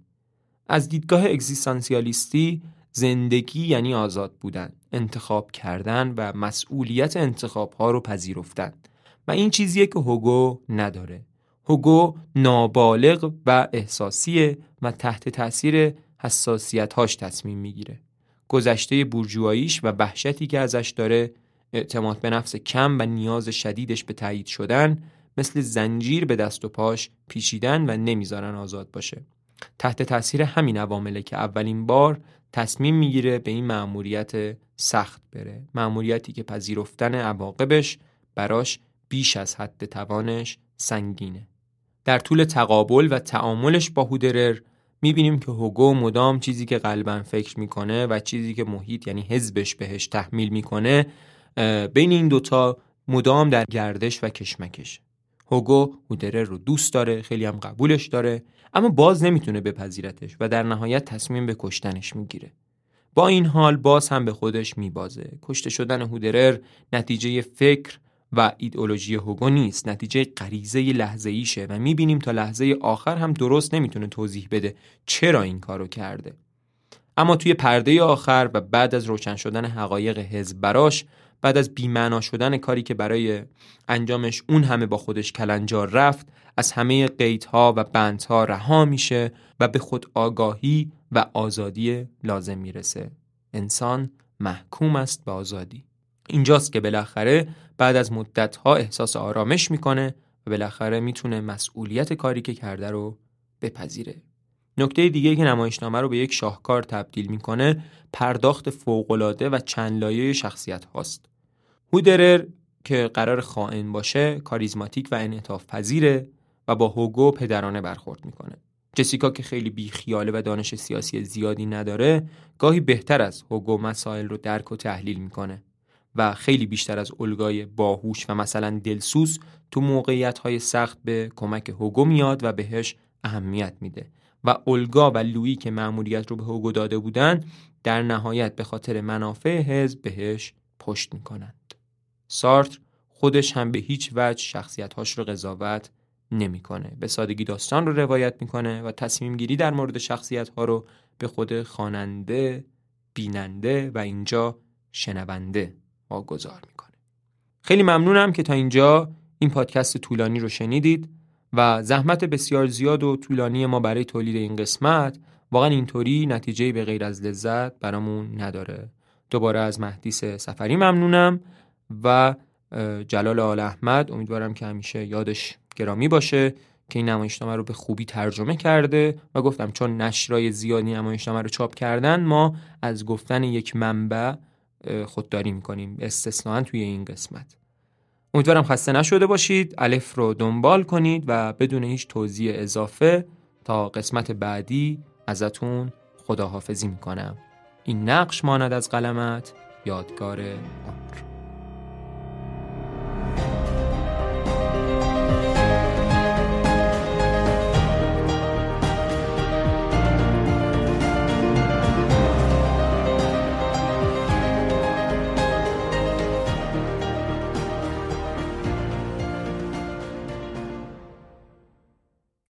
از دیدگاه اگزیستانسیالیستی زندگی یعنی آزاد بودن انتخاب کردن و مسئولیت انتخاب ها رو پذیرفتن. و این چیزیه که هوگو نداره. هوگو نابالغ و احساسیه و تحت تاثیر حساسیت هاش تصمیم می‌گیره. گذشته بورژواییش و وحشتی که ازش داره اعتماد به نفس کم و نیاز شدیدش به تایید شدن مثل زنجیر به دست و پاش پیچیدن و نمی‌ذارن آزاد باشه. تحت تاثیر همین عوامله که اولین بار تصمیم می‌گیره به این مأموریت سخت بره. مأموریتی که پذیرفتن عواقبش براش بیش از حد توانش سنگینه. در طول تقابل و تعاملش با هودرر می‌بینیم که هوگو مدام چیزی که قلبا فکر می‌کنه و چیزی که محیط یعنی حزبش بهش تحمیل می‌کنه بین این دوتا مدام در گردش و کشمکش هوگو هودرر رو دوست داره خیلی هم قبولش داره اما باز نمی‌تونه بپذیرتش و در نهایت تصمیم به کشتنش می‌گیره. با این حال باز هم به خودش میبازه. کشته شدن هودرر نتیجه فکر و ایدئولوژی هوگو نیست نتیجه غریزه لحظه ایشه و می‌بینیم تا لحظه آخر هم درست نمی‌تونه توضیح بده چرا این کارو کرده. اما توی پرده آخر و بعد از روشن شدن حقایق حزب براش بعد از بیمعنا شدن کاری که برای انجامش اون همه با خودش کلنجار رفت از همه قیدها و بندها رها میشه و به خود آگاهی و آزادی لازم می‌رسه. انسان محکوم است به آزادی. اینجاست که بالاخره بعد از مدتها احساس آرامش می‌کنه و بالاخره می‌تونه مسئولیت کاری که کرده رو بپذیره. نکته دیگه که نمایشنامه رو به یک شاهکار تبدیل می‌کنه پرداخت فوقالعاده و چند لایه شخصیت هاست. هودرر که قرار خائن باشه کاریزماتیک و انعطاف پذیره و با هوگو پدرانه برخورد می‌کنه. جسیکا که خیلی بیخیاله و دانش سیاسی زیادی نداره گاهی بهتر از هوگو مسائل رو درک و تحلیل می‌کنه و خیلی بیشتر از الگای باهوش و مثلا دلسوز تو موقعیت های سخت به کمک هوگو میاد و بهش اهمیت میده. و اولگا و لویی که مأموریت رو به هوگو داده بودن در نهایت به خاطر منافع حزب بهش پشت می‌کنند سارتر خودش هم به هیچ وجه شخصیتهاش رو قضاوت نمی‌کنه. به سادگی داستان رو روایت می‌کنه و تصمیم گیری در مورد شخصیت ها رو به خود خواننده بیننده و اینجا شنونده واگذار می‌کنه. خیلی ممنونم که تا اینجا این پادکست طولانی رو شنیدید و زحمت بسیار زیاد و طولانی ما برای تولید این قسمت واقعا اینطوری نتیجه به غیر از لذت برامون نداره. دوباره از مهدیس سفری ممنونم. و جلال آل احمد امیدوارم که همیشه یادش گرامی باشه که این نمایشنامه رو به خوبی ترجمه کرده و گفتم چون نشرای زیادی نمایشنامه رو چاپ کردن ما از گفتن یک منبع خودداری می‌کنیم استثنان توی این قسمت. امیدوارم خسته نشده باشید. الف رو دنبال کنید و بدون هیچ توضیح اضافه تا قسمت بعدی ازتون خداحافظی می‌کنم. این نقش ماند از قلمت یادگار عمر